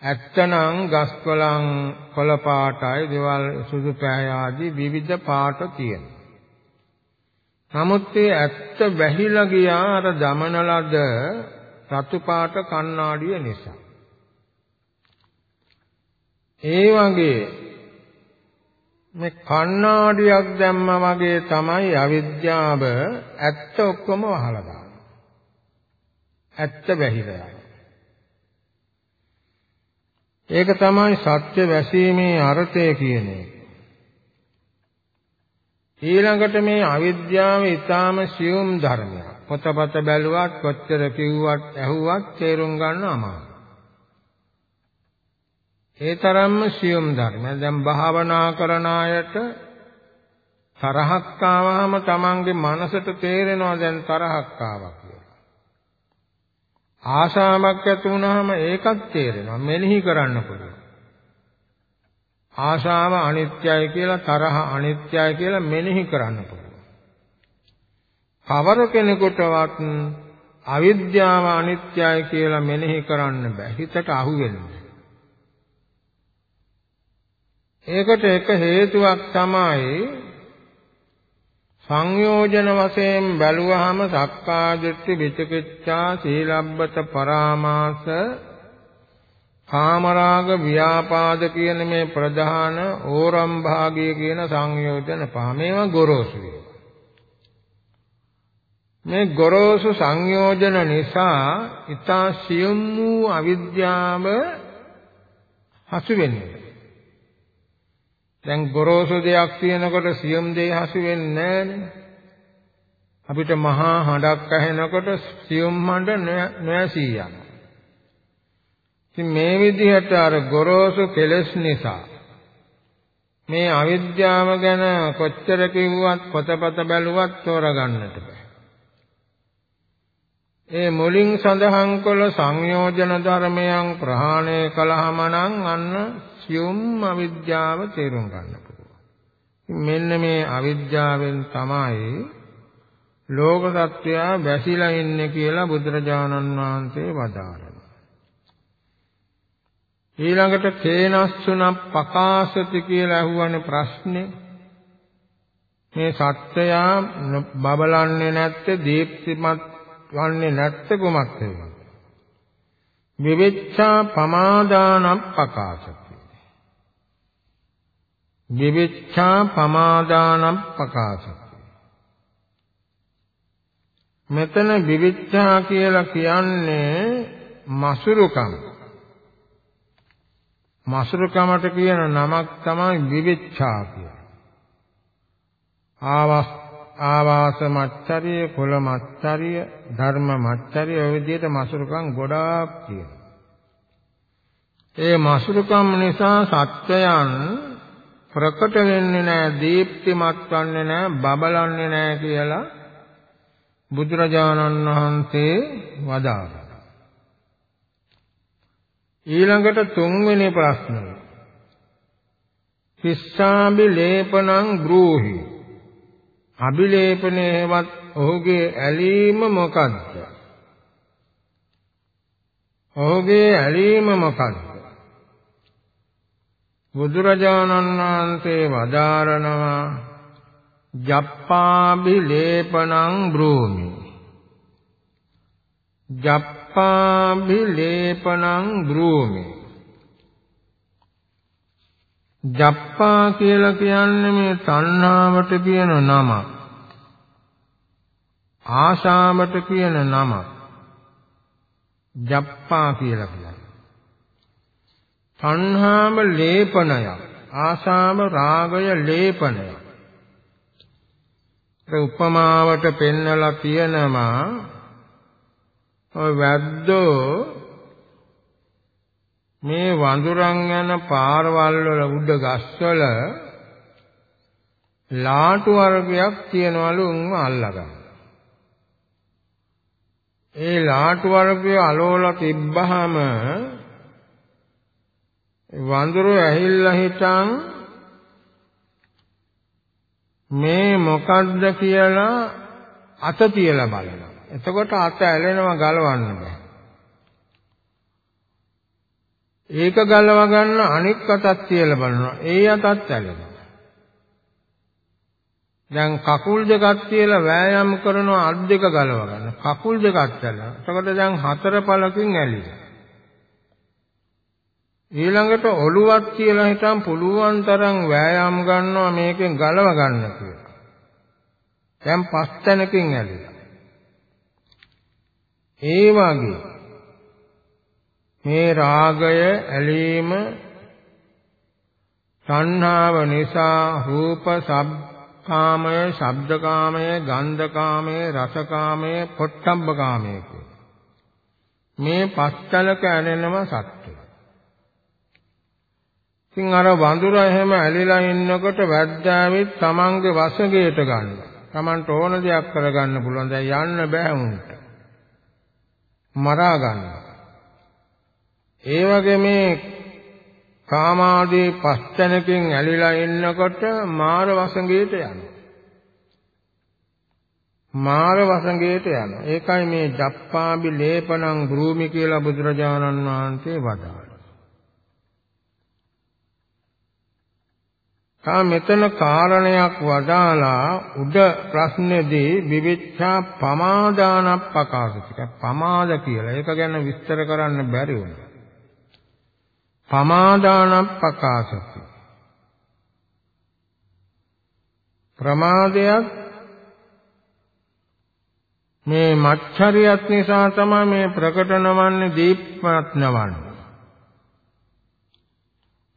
ඇත්තනම් ගස් කොළන් කොළ පාටයි, ගෙවල් සුදු පැහැ ආදී විවිධ පාට තියෙනවා. නමුත් ඒ ඇත්ත වැහිලා ගියා අර දමනලද රතු පාට කණ්ණාඩිය නිසා. ඒ වගේ මේ කණ්ණාඩියක් දැම්ම වගේ තමයි අවිද්‍යාව ඇත්ත ඔක්කොම වහලා දානවා. ඇත්ත වැහිලා ඒක තමයි සත්‍ය වැසීමේ අර්ථය කියන එක. ඊළඟට මේ අවිද්‍යාව ඊටාම සියුම් ධර්මයක්. පොතපත බැලුවත් කොච්චර කිව්වත් ඇහුවත් තේරුම් ගන්න අමාරුයි. ඒ තරම්ම සියුම් ධර්මයක්. දැන් භාවනා කරන අයට තරහක් ආවම Tamange මනසට තේරෙනවා දැන් තරහක් ආවා කියලා. ආශාවක් ඇති වුනහම ඒකත් තේරෙනවා. මෙනෙහි කරන්න පුළුවන්. ආශාව අනිත්‍යයි කියලා තරහ අනිත්‍යයි කියලා මෙනෙහි කරන්න පුළුවන්. කවර කෙනෙකුටවත් අවිද්‍යාව අනිත්‍යයි කියලා මෙනෙහි කරන්න බෑ. හිතට අහු වෙන්නේ. ඒකට එක හේතුවක් තමයි සංයෝජන වශයෙන් බැලුවහම සක්කාදිට්ඨි විචිකිච්ඡා සීලබ්බත පරාමාස කාමරාග ව්‍යාපාද කියන මේ ප්‍රධාන ඕරම් භාගය කියන සංයෝජන පහ මේවා ගොරෝසු මේ ගොරෝසු සංයෝජන නිසා ඊතා සියුම් වූ අවිද්‍යාව හසු වෙන්නේ. දැන් ගොරෝසු දෙයක් තියෙනකොට සියුම් දෙය හසු වෙන්නේ නැහැනේ. අපිට මහා හඬක් ඇහෙනකොට සියුම් හඬ නොඇසී යනවා. ඉතින් මේ විදිහට අර ගොරෝසු කෙලස් නිසා මේ අවිද්‍යාව ගැන කොච්චර කිව්වත් පොතපත බැලුවත් තෝරගන්නට බෑ. ඒ මුලින් සඳහන් කළ සංයෝජන ධර්මයන් ප්‍රහාණය කළාම නම් අන්න සියුම් අවිද්‍යාව තේරුම් ගන්න පුළුවන්. මෙන්න මේ අවිද්‍යාවෙන් තමයි ලෝක සත්‍යය වැසිලා ඉන්නේ කියලා බුදුරජාණන් වහන්සේ වදාළා. ඊළඟට කේනස්සුන පකාශති කියලා අහුවනේ ප්‍රශ්නේ. මේ සත්‍යයා බබලන්නේ නැත්තේ දීප්තිමත් වන්නේ නැත්තේ කුමක්ද විවිච්ඡා පමාදානම් පකාශති. විවිච්ඡා පමාදානම් පකාශති. මෙතන විවිච්ඡා කියලා කියන්නේ මසුරුකම්. මසුරුකමට කියන නමක් තමයි විවිච්ඡා කියලා. ආවාස ආවාස මච්චරිය, කුල මච්චරිය, ධර්ම මච්චරිය ඔය විදිහට මසුරුකම් ගොඩාක් තියෙනවා. ඒ මසුරුකම් නිසා සත්‍යයන් ප්‍රකට වෙන්නේ නැහැ, දීප්තිමත් වන්නේ නැහැ, බබලන්නේ නැහැ කියලා බුදුරජාණන් වහන්සේ වදාළා. ඊළඟට තුන්වෙනි ප්‍රශ්නය. හිස්සාබි ලේපනං ග්‍රෝහි. අබිලේපනේවත් ඔහුගේ ඇලීම මොකද්ද? ඔහුගේ ඇලීම මොකද්ද? බුදුරජාණන් වහන්සේ වදාරනවා ජප්පාබි ලේපනං බ්‍රෝමි. ජප් ජප්පාභිලේපනං බ්‍රූමි ජප්පා කියලා කියන්නේ මේ තණ්හාවට කියන නම. ආශාවට කියන නම. ජප්පා කියලා කියන්නේ. තණ්හාම ලේපනය ආශාම රාගය ලේපනය උපමාවට පෙන්නලා තියෙනවා. ඔය වැද්දෝ මේ වඳුරන් යන පාරවල් වල උඩ ගස්වල ලාටු වර්ගයක් තියනවලු උන්ව අල්ලගන්න. ඒ ලාටු වර්ගය අලෝලා තිබ්බහම වඳුරු ඇහිල්ලා හිටන් මේ මොකද්ද කියලා අත තියලා බලනවා. එතකොට අත ඇලෙනවා ගලවන්න බෑ. ඒක ගලව ගන්න අනික් අතක් තියලා බලනවා. ඒ අතත් ඇලෙනවා. දැන් කකුල් දෙකක් තියලා වෑයම් කරනවා අත් දෙක ගලව ගන්න. කකුල් දෙකක් ඇලෙනවා. එතකොට දැන් හතර පළකින් ඇලිලා. ඊළඟට ඔළුවක් කියලා හිතන් පුළුවන් තරම් වෑයම් ගන්නවා මේකෙන් ගලව ගන්න කියලා. දැන් පස් තැනකින් ඇලිලා. ඒ වගේ මේ රාගය ඇලීම සංහාව නිසා රූප සබ්කාමය ශබ්දකාමය ගන්ධකාමය රසකාමය පොට්ටම්බකාමය මේ පස්තලක ඇලෙනව සත්‍ය. ඉතින් අර වඳුර එහෙම ඇලිලා ඉන්නකොට වැද්දාවිත් තමන්ගේ වසඟයට ගන්න. තමන්ට ඕන දෙයක් කරගන්න පුළුවන්. දැන් යන්න බෑ උන්ට. මරා ගන්නවා. ඒ වගේ මේ කාමාදී පස්තැනකින් ඇලිලා ඉන්නකොට මාර වසඟයට යනවා. මාර වසඟයට යනවා. ඒකයි මේ ජප්පාබි ලේපනං භූමි කියලා බුදුරජාණන් වහන්සේ වදාළා. තා මෙතන කාරණයක් වදාලා උඩ ප්‍රශ්නේදී විවිච්ඡා පමාදානප්පකාශික පමාද කියලා. ඒක ගැන විස්තර කරන්න බැරි වුණා. පමාදානප්පකාශති ප්‍රමාදයක් මේ මච්චරියත් නිසා තමයි මේ ප්‍රකට නොවන්නේ දීප්මත් නොවන්නේ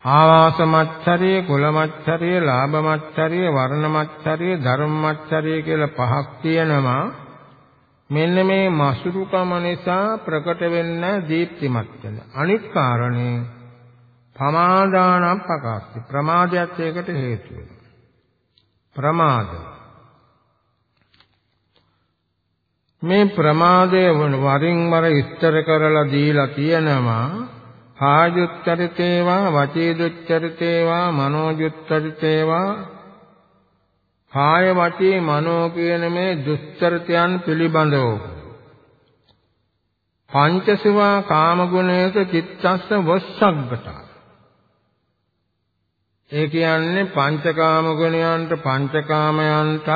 ආවාස මච්චරිය කුල මච්චරිය ලාභ මච්චරිය වර්ණ මච්චරිය ධර්ම මච්චරිය කියලා පහක් තියෙනවා. මෙන්න මේ මසුරුකම නිසා ප්‍රකට වෙන්න දීප්තිමත් වෙන. අනිත් කාරණේ පමාදානම් ප්‍රකාශය. ප්‍රමාදයක් ඒකට හේතු ප්‍රමාද. මේ ප්‍රමාදය වරින් වර විස්තර කරලා දීලා තියෙනවා. කායුච්චරිතේවා වචීදුච්චරිතේවා මනෝජුච්චරිතේවා. කාය වචී මනෝ කියන මේ දුස්චරිතයන් පිළිබඳව. පංචසවා කාමගුණයක චිත්තස්ස වස්සග්ගතා. ඒ කියන්නේ පංචකාම ගුණයන්ට පංචකාමයන්ටත්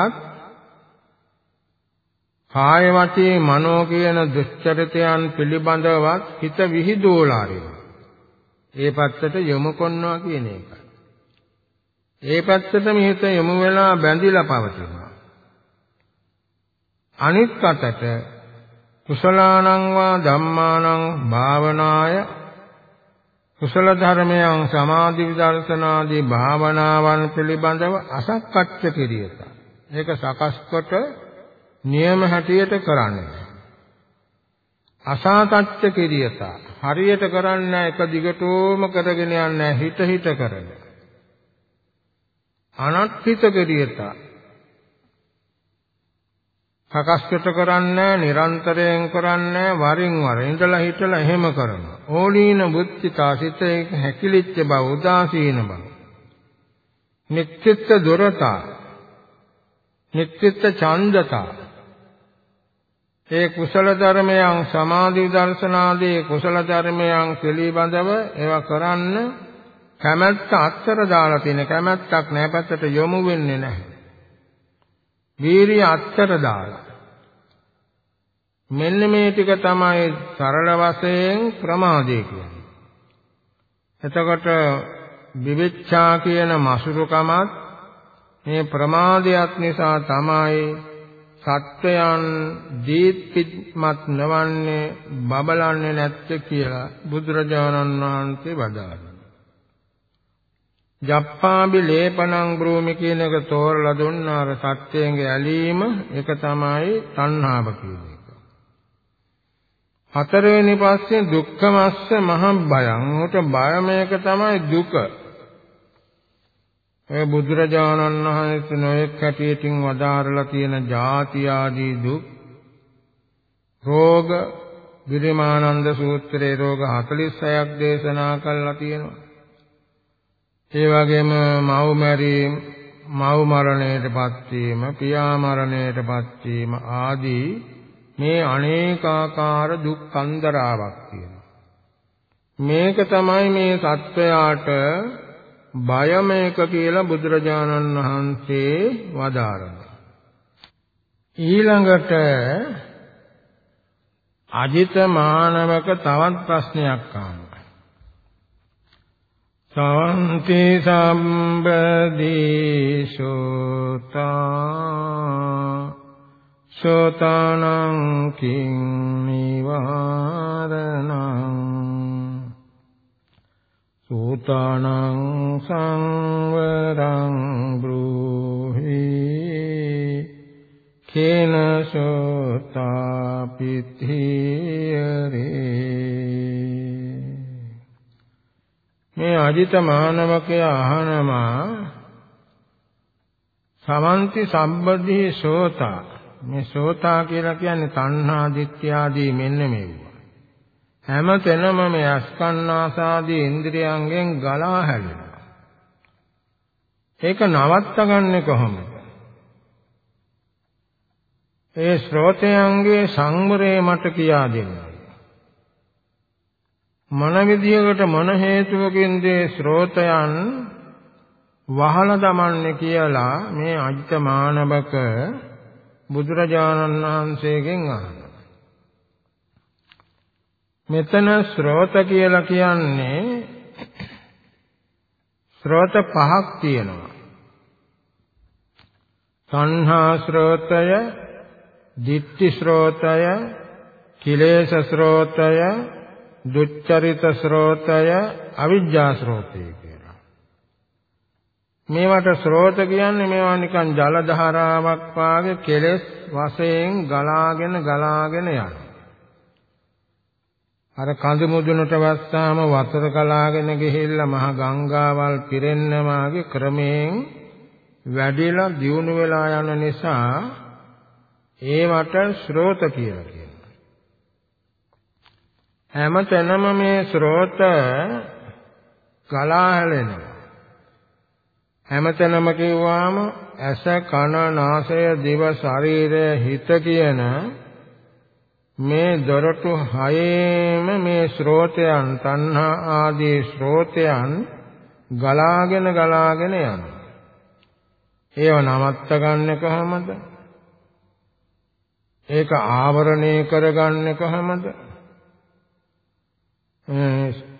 කාය වචේ මනෝ කියන දුස්චරිතයන් පිළිබඳවත් හිත විහිදුවලා ඒ පැත්තට යොමු කරනවා කියන එක. ඒ පැත්තට මිහිත යොමු වෙලා බැඳිලා පවතිනවා. අනිත් අතට කුසලානං වා ධම්මානං භාවනාය කුසල ධර්මයන් සමාධි විදර්ශනාදී භාවනාවන් පිළිබඳව අසක්කච්ඡ කිරියත. ඒක සකස් කොට නියම හැටියට කරන්නේ. අසාතච්ඡ කිරියත. හරියට කරන්නේ එක දිගටම කරගෙන යන්නේ හිත හිත කරන. අනත්ථිත කිරියත. සකස්කත කරන්නේ නිරන්තරයෙන් කරන්නේ වරින් වර ඉඳලා හිටලා එහෙම කරනවා. ඕලීන බුද්ධිතා සිතේ හැකිලිච්ච බව උදාසීන බව. නිත්‍යත්ත දොරතා. නිත්‍යත්ත ඡන්දතා. ඒ කුසල ධර්මයන් සමාධි දර්ශනාදී කුසල ධර්මයන් පිළිබඳව ඒවා කරන්න කැමැත්ත අත්තර දාලා තියෙන කැමැත්තක් නැහැ පැත්තට යොමු වෙන්නේ නැහැ වීරිය අත්තර දාලා. මෙන්න මේ ටික තමයි සරල වශයෙන් ප්‍රමාදය කියන්නේ. එතකොට විවිච්ඡා කියන මසුරුකමත් මේ ප්‍රමාදයක් නිසා තමයි සත්වයන් දීප්තිමත් නවන්නේ බබලන්නේ නැත්තේ කියලා බුදුරජාණන් වහන්සේ වදාළා. ජප්පාබි ලේපනං බ්‍රෝමි කියන එක තෝරලා දුන්නා අර සත්‍යයේ ඇලීම ඒක තමයි තණ්හාව කියන්නේ. හතරවෙනි පස්සේ දුක්ඛමස්ස මහම් බයං. උට බය මේක තමයි දුක. ඒ බුදුරජාණන් වහන්සේ නොයෙක් හැටියකින් වදාරලා තියෙන ජාති ආදී දුක් රෝග විරිමානන්ද සූත්‍රයේ රෝග 46ක් දේශනා කළා තියෙනවා. ඒ වගේම මව් මැරීම, මව් මරණයටපත් වීම, පියා මරණයටපත් වීම ආදී මේ අනේකාකාර දුක් කන්දරාවක් තියෙනවා. මේක තමයි මේ සත්වයාට බය මේක කියලා බුදුරජාණන් වහන්සේ වදාරනවා. ඊළඟට අජිත මානවක තවත් ප්‍රශ්නයක් අහනවා. සවන්ති සම්බදී සෝතා සෝතානං කිං නිවාරණං සෝතානං සංවරං බ්‍රූහි කේන සෝතා පිතියරේ මේ අජිත මානවකයා අහනවා සමන්ති සම්බදී සෝතා මේ සෝතා කියලා කියන්නේ තණ්හා දිට්ඨිය ආදී මෙන්න මේවා. හැම තැනම මේ අස්කන්නාසාදී ඉන්ද්‍රියයන්ගෙන් ගලා හැලෙනවා. ඒක නවත්තගන්නේ කොහොමද? ඒ ශ්‍රෝතයන්ගේ සංවරය මට කියා දෙන්න. මොන විදියකට මොන හේතුවකින්ද ශ්‍රෝතයන් වහලා දමන්නේ කියලා මේ අජිත මානවක බුදුරජාණන් වහන්සේගෙන් අහනවා. මෙතන ශ්‍රෝත කියලා කියන්නේ ශ්‍රෝත පහක් තියෙනවා. සංහා ශ්‍රෝතය, ditthi ශ්‍රෝතය, කිලේශ ශ්‍රෝතය, දුච්චරිත ස්රෝතය අවිජ්ජා ස්රෝතය කියලා. මේවට ස්රෝත කියන්නේ මේවා නිකන් ජල ධාරාවක් වාගේ කෙලෙස් වශයෙන් ගලාගෙන ගලාගෙන යනවා. අර කඳු මුදුනට වස්සාම වතුර ගලාගෙන ගිහිල්ලා මහ ගංගාවල් පිරෙන්න වාගේ ක්‍රමයෙන් වැඩිලා දියුණු වෙලා යන නිසා ඒවට ස්රෝත කියලා කියනවා. හැමතැනම මේ ස්රෝත ගලා හැලෙනවා. හැමතැනම කිව්වාම ඇස කන නාසය දිව ශරීරය හිත කියන මේ දොරටු හයේම මේ ස්රෝතයන් තණ්හා ආදී ස්රෝතයන් ගලාගෙන ගලාගෙන යනවා. ඒව නවත්ත ගන්න කොහමද? ඒක ආවරණය කරගන්න කොහමද?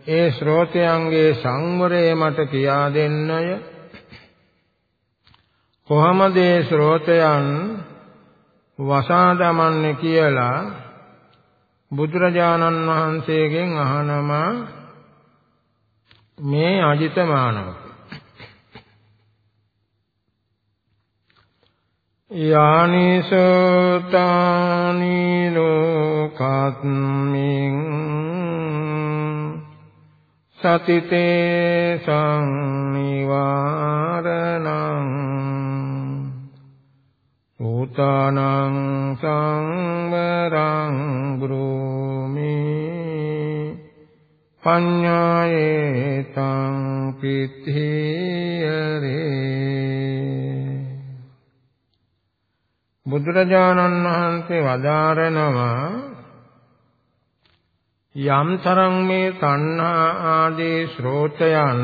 ඒ ශ්‍රෝතයන්ගේ සංවරය මට කියා දෙන්නය කොහොමද ඒ ශ්‍රෝතයන් වසා දමන්නේ කියලා බුදුරජාණන් වහන්සේගෙන් අහනවා මේ අජිත මානවක යානිසෝතානි ලෝකත්මින් සතිතේ සංනිවාරණං උතානං සංවරං බ්‍රූමි පඤ්ඤායේතං පිත්තියරේ බුදුරජාණන් වහන්සේ වදාරනවා යම් තරම් මේ තණ්හා ආදී ශ්‍රෝතයන්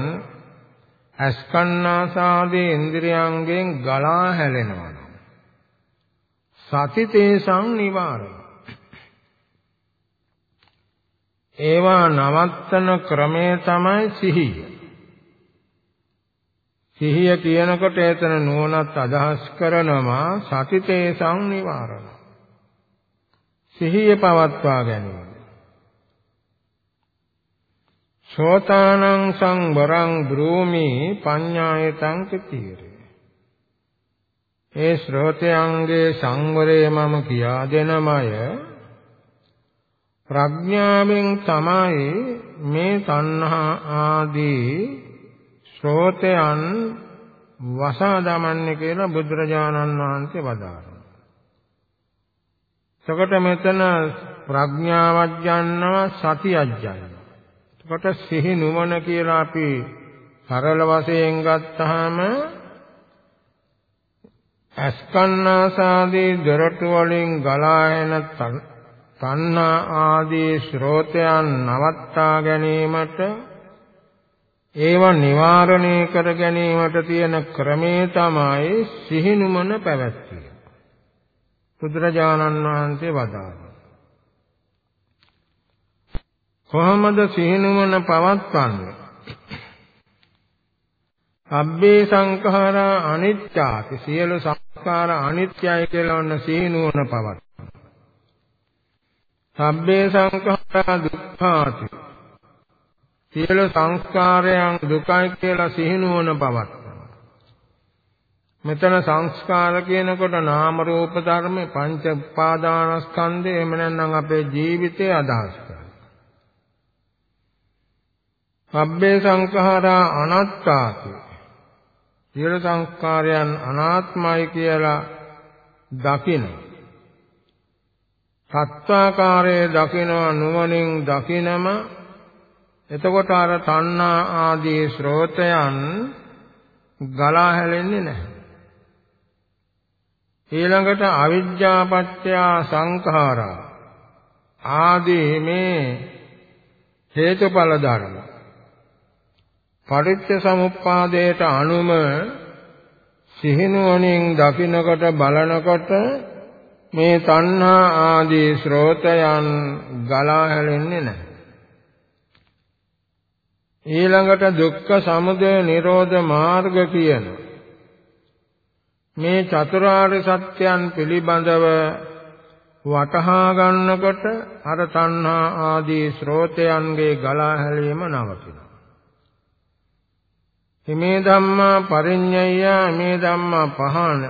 අස්කන්නාසාදී ඉන්ද්‍රියයන්ගෙන් ගලා හැලෙනවා. සතිතේසං නිවාරණ ඒවා නවත්තන ක්‍රමය තමයි සිහිය. සිහිය කියනකොට එතන නුවණත් අදහස් කරනවා සතිතේසං නිවාරණ. සිහිය පවත්වා ගැනීම. සෝතානං සංවරං බ්‍රූමි පඤ්ඤායතං කිතීරේ ඒ ශ්‍රෝතයන්ගේ සංවරය මම කියා දෙනමය ප්‍රඥාවෙන් තමයි මේ තණ්හා ආදී ශ්‍රෝතයන් වසා දමන්නේ කියලා බුදුරජාණන් වහන්සේ වදාළා. එතකොට මෙතන ප්‍රඥාවක් යනවා සතියක් යනවා. එතකොට සිහි නුවණ කියලා අපි සරල වශයෙන් ගත්තාම අස්කන්නාසාදී දොරටු වලින් ගලා එන තණ්හා ආදී ශ්‍රෝතයන් නවත්තා ගැනීමට ඒව නිවාරණය කර ගැනීමට තියෙන ක්‍රමේ තමයි සිහිනුමන පැවැත්වීම. බුදුරජාණන් වහන්සේ වදාළා. කොහොමද සිහිනුවන පවත්වන්නේ? අබ්බේ සංඛාරා අනිත්‍යාති සියලු සංස්කාර අනිත්‍යයි කියලා ඔන්න සීනුවන පවත්. සබ්බේ සංඛාරා දුක්ඛාති සියලු සංස්කාරයන් දුකයි කියලා සිහිනුවන පවත්. මෙතන සංස්කාර කියනකොට නාම රූප ධර්ම පංච උපාදානස්කන්ධය එහෙම නැත්නම් අපේ ජීවිතය අදහස් කරනවා. සබ්බේ සංඛාරා අනාත්තාති සියලු සංස්කාරයන් අනාත්මයි කියලා දකින. සත්‍යාකාරයේ දකින නුවණින් දකිනම එතකොට අර තණ්හා ආදී ස්රෝතයන් ගලා හැලෙන්නේ නැහැ. ඊළඟට අවිජ්ජාපත්‍ය සංඛාරා ආදී මේ හේතුඵල ධර්ම. පටිච්ච සමුප්පාදයට අනුම සිහිනුවණින් දකින්නකොට බලනකොට මේ තණ්හා ආදී ස්රෝතයන් ගලා හැලෙන්නේ නැහැ. ඊළඟට දුක්ඛ සමුදය නිරෝධ මාර්ග කියන මේ චතුරාර්ය සත්‍යයන් පිළිබඳව වටහා ගන්නකොට අර තණ්හා ආදී ස්රෝතයන්ගේ ගලා හැලීම නවතිනවා. මේ ධම්මා පරිඤ්ඤය මේ ධම්මා පහන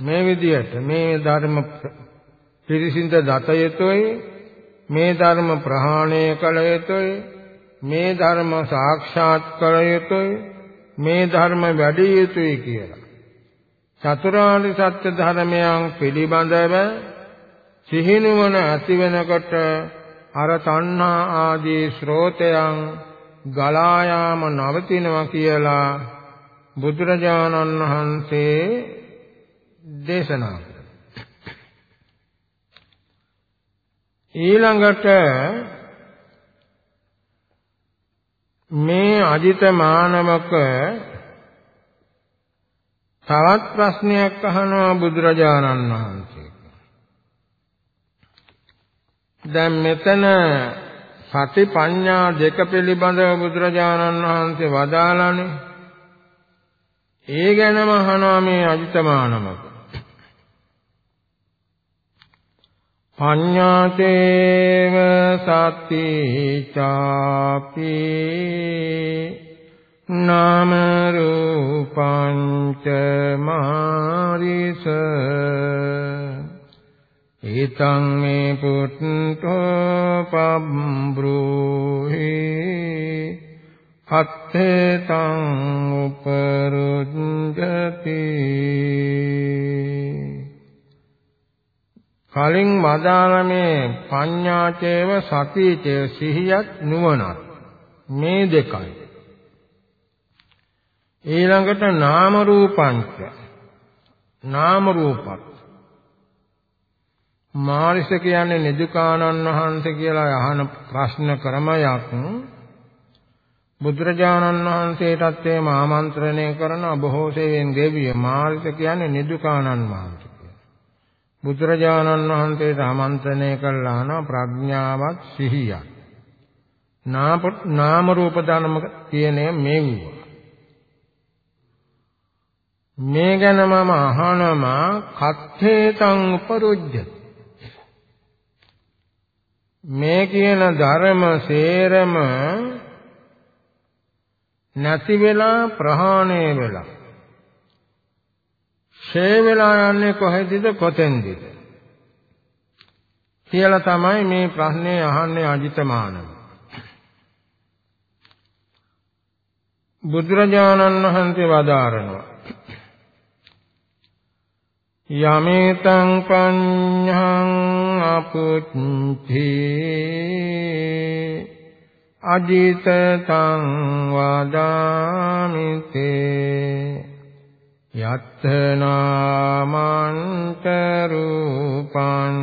මේ විදියට මේ ධර්ම පිරිසිඳ දත යුතුයි මේ ධර්ම ප්‍රහාණය කළ යුතුයි මේ ධර්ම සාක්ෂාත් කළ යුතුයි මේ ධර්ම වැඩි යුතුයි කියලා. චතුරාර්ය සත්‍ය ධර්මයන් පිළිබඳව සිහිනුවන ඇති වෙනකොට අර තණ්හා ආදී ස්රෝතයන් ගලා යාම නවතිනවා කියලා බුදුරජාණන් වහන්සේ දේශනා ඊළඟට මේ අජිත මානවක තවත් ප්‍රශ්නයක් අහනවා බුදුරජාණන් වහන්සේ. දැන් මෙතන සති පඤ්ඤා දෙක පිළිබඳව බුදුරජාණන් වහන්සේ වදාළානේ. ඒ ගැනම අහනවා මේ අජිතමානමක. පඤ්ඤාතේව සති චාපි නාම රූපං ච මාරිස ඊතං මේ පුත්තෝ පබ්බ්‍රෝහි අත්තේතං උපරුද්ධති කලින් වදාළමේ පඤ්ඤාචේව සතිචේ සිහියත් නුවණත් මේ දෙකයි. ඊළඟට නාම රූපංච. නාම රූපත්. මාරිස කියන්නේ නිදුකානන් වහන්සේ කියලා අහන ප්‍රශ්න ක්‍රමයක් බුදුරජාණන් වහන්සේටත් එම ආමන්ත්‍රණය කරන බොහෝ සෙයින් දෙවිය මාරිස කියන්නේ නිදුකානන් වහන්සේ කියලා. බුදුරජාණන් වහන්සේට ආමන්ත්‍රණය කළා නා ප්‍රඥාවත් සිහියක්. නාම රූප ධර්ම කියන මේවා. මේ ගැන මම අහනවා කත්තේතං උපරුජ්ජති මේ කියන ධර්ම සේරම නැති වෙලා ප්‍රහාණය වෙලා. ෂේ වෙලා යන්නේ කොහෙදද? කොතෙන්දද? කියලා තමයි මේ ප්‍රශ්නේ අහන්නේ අජිතමානව. බුදුරජාණන් වහන්සේ වදාරනවා. යමේතං පඤ්ඤං අපුච්චි අජිතං වදාමිතේ යත්ථ නාමන්ත රූපං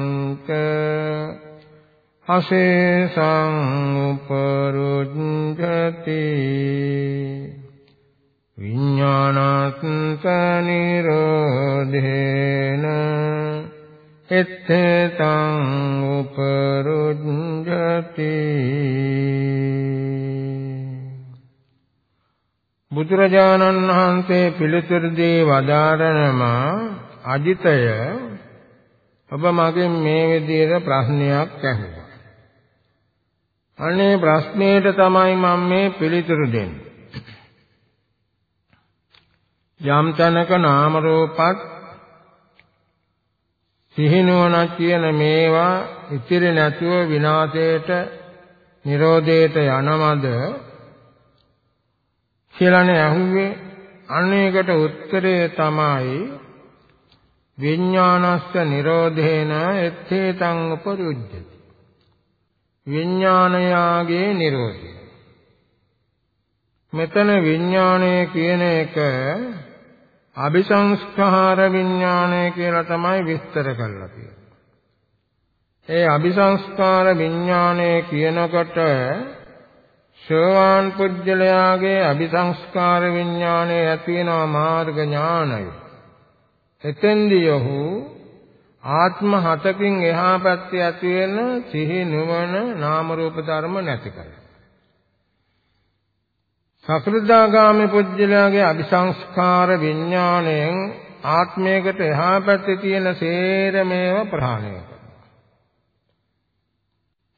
අශේසං උපරුද්ධති විඥානස්ස නිරෝධේන එත්තං උපරුද්ධති බුදුරජාණන් වහන්සේ පිළිතුරු දී වදාරනම අජිතය ඔබ මගෙන් මේ විදිහට ප්‍රශ්නයක් ඇහුවා. අනේ ප්‍රශ්නෙට තමයි මම මේ පිළිතුරු දෙන්නේ. යම් තැනක නාම රූපත් සිහිනුවණක් කියන මේවා ඉතිරි නැතුව විනාශයට නිරෝධයට යනමද කියලානේ අහුවේ අනේකට උත්තරේ තමයි විඥානස්ස නිරෝධේන එත්තේතං උපරුජ්ජති. විඥානයාගේ නිරෝධය. මෙතන විඥානය කියන එක අபிසංස්කාර විඥානය කියලා තමයි විස්තර කරලා තියෙන්නේ. ඒ අபிසංස්කාර විඥානය කියනකොට ශ්‍රවාන් පුජ්‍යලයාගේ අபிසංස්කාර විඥානය ඇති වෙනා මාර්ග ඥානය. එතෙන්දී ඔහු ආත්ම හතකින් එහා පැත්තේ ඇති වෙන සිහි නුවණ නාම රූප ධර්ම නැති කරයි. සකෘදාගාමී පුජ්‍යලයාගේ අபிසංස්කාර විඥාණයෙන් ආත්මයකට එහා පැත්තේ තියෙන සේරමේව ප්‍රහාණය කරනවා.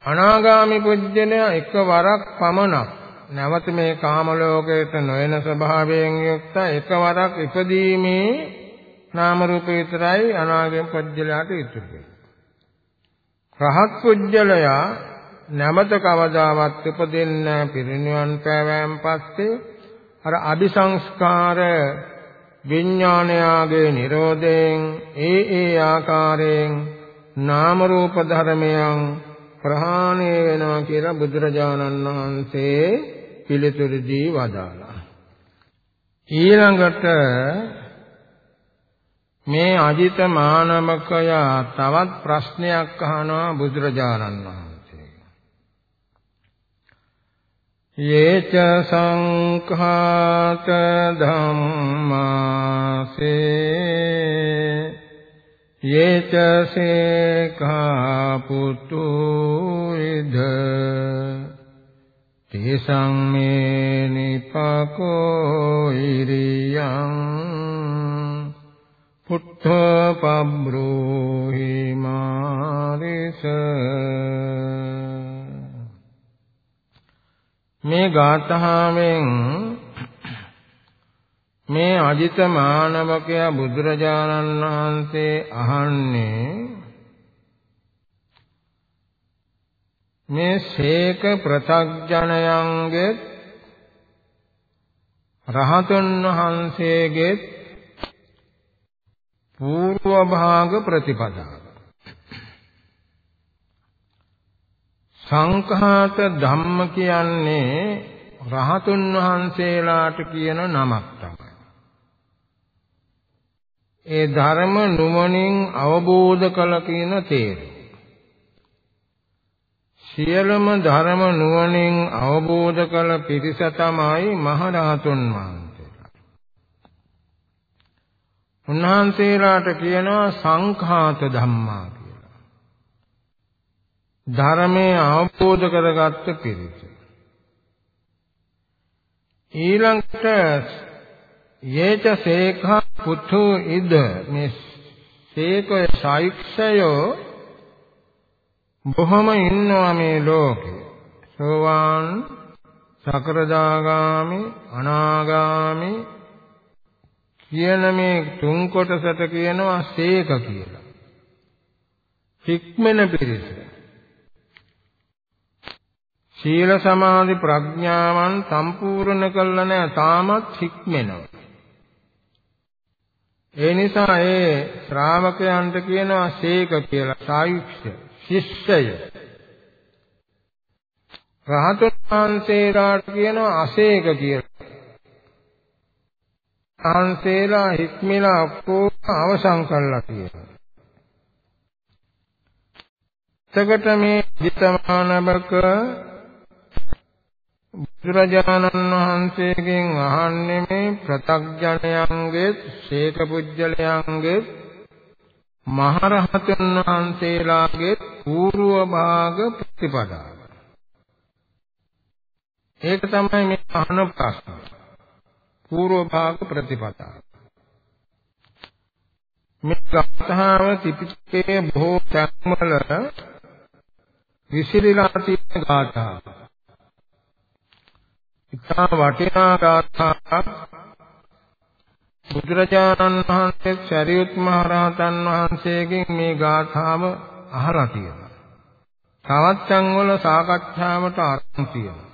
අනාගාමී පුජ්‍යලයා එකවරක් පමණක් නැවත මේ කාම ලෝකයට නොයන ස්වභාවයෙන් යුක්ත එකවරක් ඉපදීමේ නාම රූප විතරයි අනාගම පුජ්‍යලයාට ඉතුරු වෙන්නේ. රහත් පුජ්‍යලයා නැමත කවදාවත් උපදින්න පිරිනිවන් පෑවෑන් පස්සේ අර අபிසංස්කාර විඥානයාගේ Nirodhen ඒ ඒ ආකාරයෙන් නාම රූප ධර්මයන් ප්‍රහාණය වෙනවා කියලා බුදුරජාණන් වහන්සේ පිළිතුරු දී වදාළා. ඊළඟට මේ අජිත මානවකයා තවත් ප්‍රශ්නයක් අහනවා බුදුරජාණන් වහන්සේ. යේච සංඛාත ධම්මාසේ යේච සේඛා පුතු ඉද තේසං මේ නිපකෝ ඉරියං පුත්ත පබ්‍රෝහි මාරිස මේ ගාථාවෙන් මේ අජිත මානවකයා බුදුරජාණන් වහන්සේ අහන්නේ මේ ශේක ප්‍රතග්ජනයන්ගේ රහතන් වහන්සේගේ పూర్ව භාග ප්‍රතිපදාව සංඛාත ධම්ම කියන්නේ රහතුන් වහන්සේලාට කියන නමක් තමයි. ඒ ධර්ම නුවණින් අවබෝධ කළ කියන තේරුම. සියලුම ධර්ම නුවණින් අවබෝධ කළ පිරිස තමයි මහරහතුන් වහන්සේලා. උන්වහන්සේලාට කියනවා සංඛාත ධම්මා ධර්මයේ අවබෝධ කරගත්ත පිරිස. ඊළඟට යේච සේඛා පුතු ඉද මේ සේක සයික්ෂය බොහොම ඉන්නවා මේ ලෝකේ. සෝවාන් සකරදාගාමි අනාගාමි කියන මේ තුන් කොටසට කියනවා සේක කියලා. හික්මන පිරිස. සීල සමාධි ප්‍රඥාවන් සම්පූර්ණ කළා නැහැ තාමත් හික්මෙනවා. ඒ නිසා ඒ ශ්‍රාවකයන්ට කියනවා සීක කියලා සායුක්ෂ ශිෂ්‍යය. රහතන් වහන්සේලාට කියනවා අසේක කියලා. වහන්සේලා හික්මිලා ඔක්කොම අවසන් කළා කියනවා. එතකොට මේ විතමානබක බුදුරජාණන් වහන්සේගෙන් අහන්නේ මේ ප්‍රතග්ජනයන්ගේ ශේක පුජ්‍යලයන්ගේ මහරහතන් වහන්සේලාගේ పూర్ව භාග ප්‍රතිපදාව. ඒක තමයි මේ අහන ප්‍රශ්න. పూర్ව භාග ප්‍රතිපදාව. මේ ගාථාව ත්‍රිපිටකයේ බොහෝ තැන්වල විසිරීලා තියෙන ගාථාවක්. ඉතා වටිනා ගාථාවක් බුදුරජාණන් වහන්සේ සරියුත් මහ රහතන් වහන්සේගෙන් මේ ගාථාව අහලා තියෙනවා. තවත් තැන්වල සාකච්ඡාවට අරන් තියෙනවා.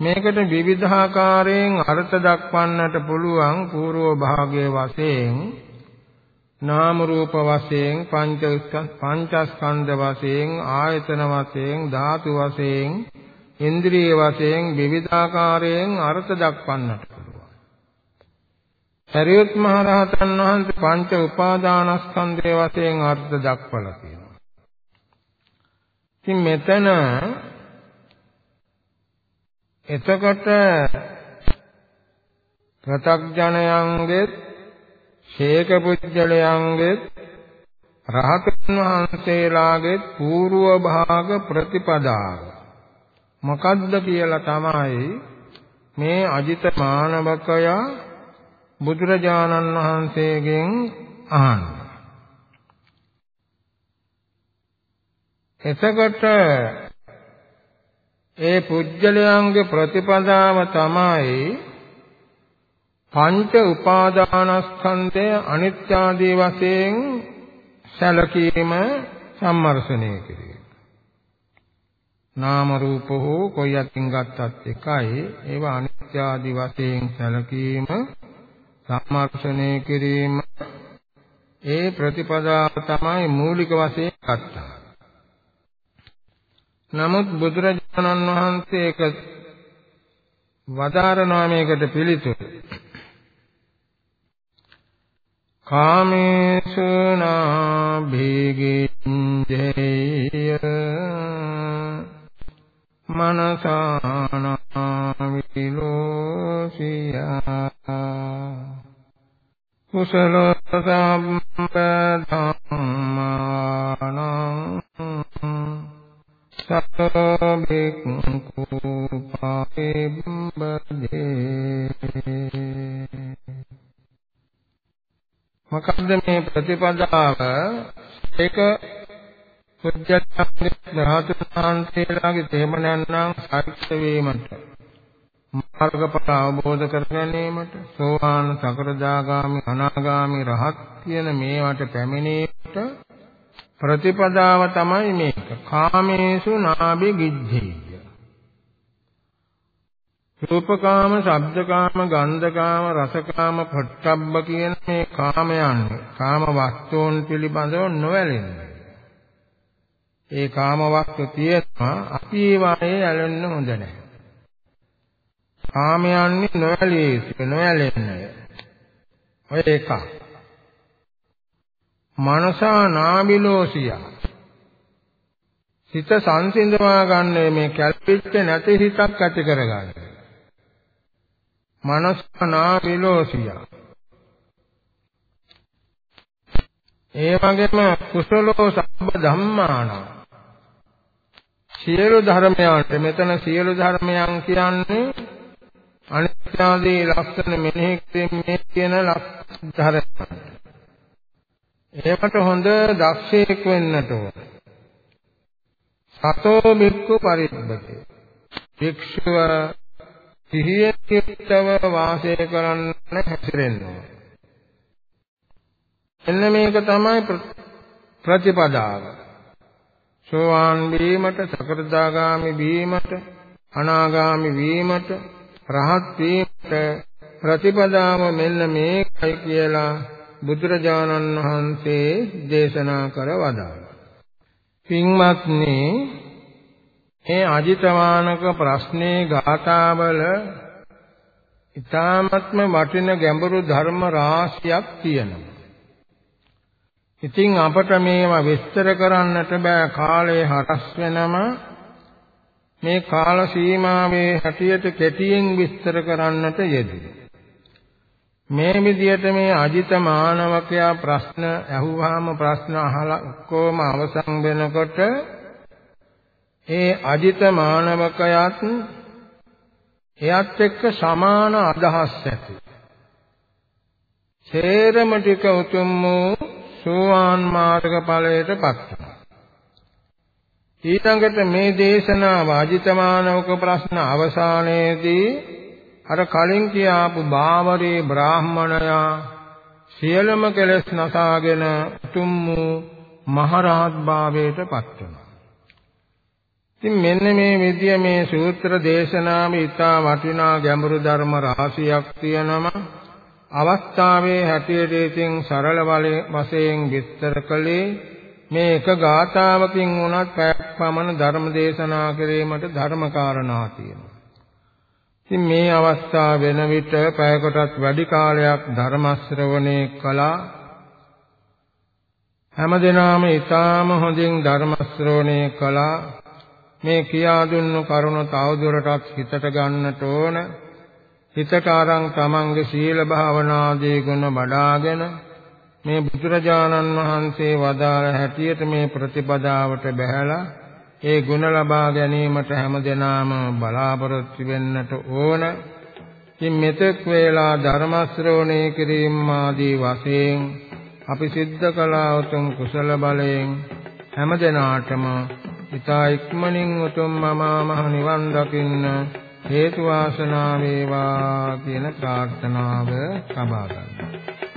මේකට විවිධාකාරයෙන් අර්ථ දක්වන්නට පුළුවන් పూర్ව භාගයේ වශයෙන් නාම රූප වශයෙන් පංච පංචස්කන්ධ වශයෙන් ආයතන වශයෙන් ධාතු වශයෙන් ඉන්ද්‍රිය වශයෙන් විවිධාකාරයෙන් අර්ථ දක්වන්නට පුළුවන්. සරියුත් මහ රහතන් වහන්සේ පංච උපාදානස්කන්ධය වශයෙන් අර්ථ දක්වලා තියෙනවා. ඉතින් මෙතන එතකොට ප්‍රතග්ජනයන්ගේ ශේක පුජ්‍යලයන්ගේ රහතන් වහන්සේලාගේ పూర్ව භාග ප්‍රතිපදාව මොකද්ද කියලා තමයි මේ අජිත මානවකය බුදුරජාණන් වහන්සේගෙන් අහන්නේ. එතකොට ඒ පුජ්‍යලයන්ගේ ප්‍රතිපදාව තමයි පංච උපාදානස්කන්ධය අනිත්‍ය ආදී වශයෙන් සැලකීම සම්මර්ෂණය කිරීම. නාම රූප හෝ කොයි අතින් ගත්තත් එකයි ඒවා අනිත්‍ය ආදී වශයෙන් සැලකීම සම්මර්ෂණය කිරීම ඒ ප්‍රතිපදාව තමයි මූලික වශයෙන් ගත්තා. නමුත් බුදුරජාණන් වහන්සේ ඒක වදාරනවා මේකට පිළිතුරු. කාමේසු නාභිගින්ජේය මනසානා විලෝසියා කුසල සම්පදම්මානං සතෝ භික්ඛු පාපෙබ්බදේ මොකද්ද මේ ප්‍රතිපදාව ඒක සුද්ධත්වයේ රහතන්සේලාගේ තේමනයන් නම් සාක්ෂ්‍ය වීමට මාර්ගඵල අවබෝධ කර ගැනීමට සෝවාන් සකරදාගාමි අනාගාමි රහත් කියන මේවට පැමිණීමට ප්‍රතිපදාව තමයි මේක. කාමේසු නාභි ගිද්ධේය. රූපකාම, ශබ්දකාම, ගන්ධකාම, රසකාම, පොට්ටබ්බ කියන මේ කාමයන්, කාම වස්තුන් පිළිබඳව නොවැළෙන්නේ. ඒ කාම වස්තු තියෙනවා අපි ඒවායේ ඇලෙන්න හොඳ නැහැ. කාමයන්නි නොඇලී නොඇලෙන්නේ. ඔය එකක්. මනසා නාබිලෝසිය හිත සංසිඳවා ගන්න මේ කැල්පිච්ච නැති හිතක් ඇති කරගන්න. මනසා නාබිලෝසිය ඒ වගේම කුසලෝ සබ්බ ධම්මාන සියලු ධර්මයන්ට මෙතන සියලු ධර්මයන් කියන්නේ අනිත්‍ය ආදී ලක්ෂණ මෙනෙහි කිරීමේ කියන ධර්ම. ඒකට හොඳ දක්ෂයෙක් වෙන්නට ඕන. සතෝ බික්ඛු පරිබ්බති. භික්ෂුව සිහියෙන් යුක්තව වාසය කරන්න හැසිරෙන්න ඕන. එන්න මේක තමයි ප්‍රතිපදාව. සෝවාන් වීමට, සකෘදාගාමි වීමට, අනාගාමි වීමට, රහත් වීමට ප්‍රතිපදාව මෙන්න මේකයි කියලා බුදුරජාණන් වහන්සේ දේශනා කර වදාළා. පින්වත්නි මේ අජිතවානක ප්‍රශ්නේ ගාථාවල ඊ타ත්ම වටින ගැඹුරු ධර්ම රාශියක් තියෙනවා. ඉතින් අපට මේවා විස්තර කරන්නට බෑ කාලය හරස් වෙනම මේ කාල සීමාවේ හැටියට කෙටියෙන් විස්තර කරන්නට යෙදුණා. මේ විදිහට මේ අජිත මානවකයා ප්‍රශ්න ඇහුවාම ප්‍රශ්න අහලා ඔක්කොම අවසන් වෙනකොට ඒ අජිත මානවකයාත් එයත් එක්ක සමාන අදහස් ඇති. සේරම ටික උතුම් වූ සෝවාන් මාර්ග ඵලයට පත් වෙනවා. ඊළඟට මේ දේශනා වාජිතමානවක ප්‍රශ්න අවසානයේදී අර කලින් කියාපු බාවරේ බ්‍රාහ්මණයා සියලුම කෙලෙස් නසාගෙන උතුම් වූ මහරහත් භාවයට පත් වෙනවා. ඉතින් මෙන්න මේ විදිය මේ සූත්‍ර දේශනාවේ ඉතා වටිනා ගැඹුරු ධර්ම රාශියක් තියෙනවා. අවස්ථාවේ හැටියට ඉතින් සරල වශයෙන් විස්තර කළේ මේ එක ගාථාවකින් වුණත් පැයක් පමණ ධර්ම දේශනා කිරීමට ධර්ම කාරණා තියෙනවා. ඉතින් මේ අවස්ථාව වෙන විට පැයකටත් වැඩි කාලයක් ධර්ම ශ්‍රවණය කළා. හැමදෙනාම ඊටාම හොඳින් ධර්ම ශ්‍රවණය කළා. මේ කියා දුන්නු කරුණ තවදුරටත් හිතට ගන්නට ඕන. හිතට අරන් තමන්ගේ සීල භාවනාදී ගුණ වඩාගෙන මේ බුදුරජාණන් වහන්සේ වදාළ හැටියට මේ ප්‍රතිපදාවට බැහැලා ඒ ගුණ ලබා ගැනීමට හැමදෙනාම බලාපොරොත්තු වෙන්නට ඕන. ඉතින් මෙතෙක් වේලා ධර්ම ශ්‍රවණය කිරීම ආදී වශයෙන් අපි සිද්ධ කළා උතුම් කුසල බලයෙන් හැමදෙනාටම ඊතා ඉක්මනින් උතුම් මමා මහ නිවන් දකින්න හේතු වාසනා වේවා කියන ප්‍රාර්ථනාව සබා ගන්නවා.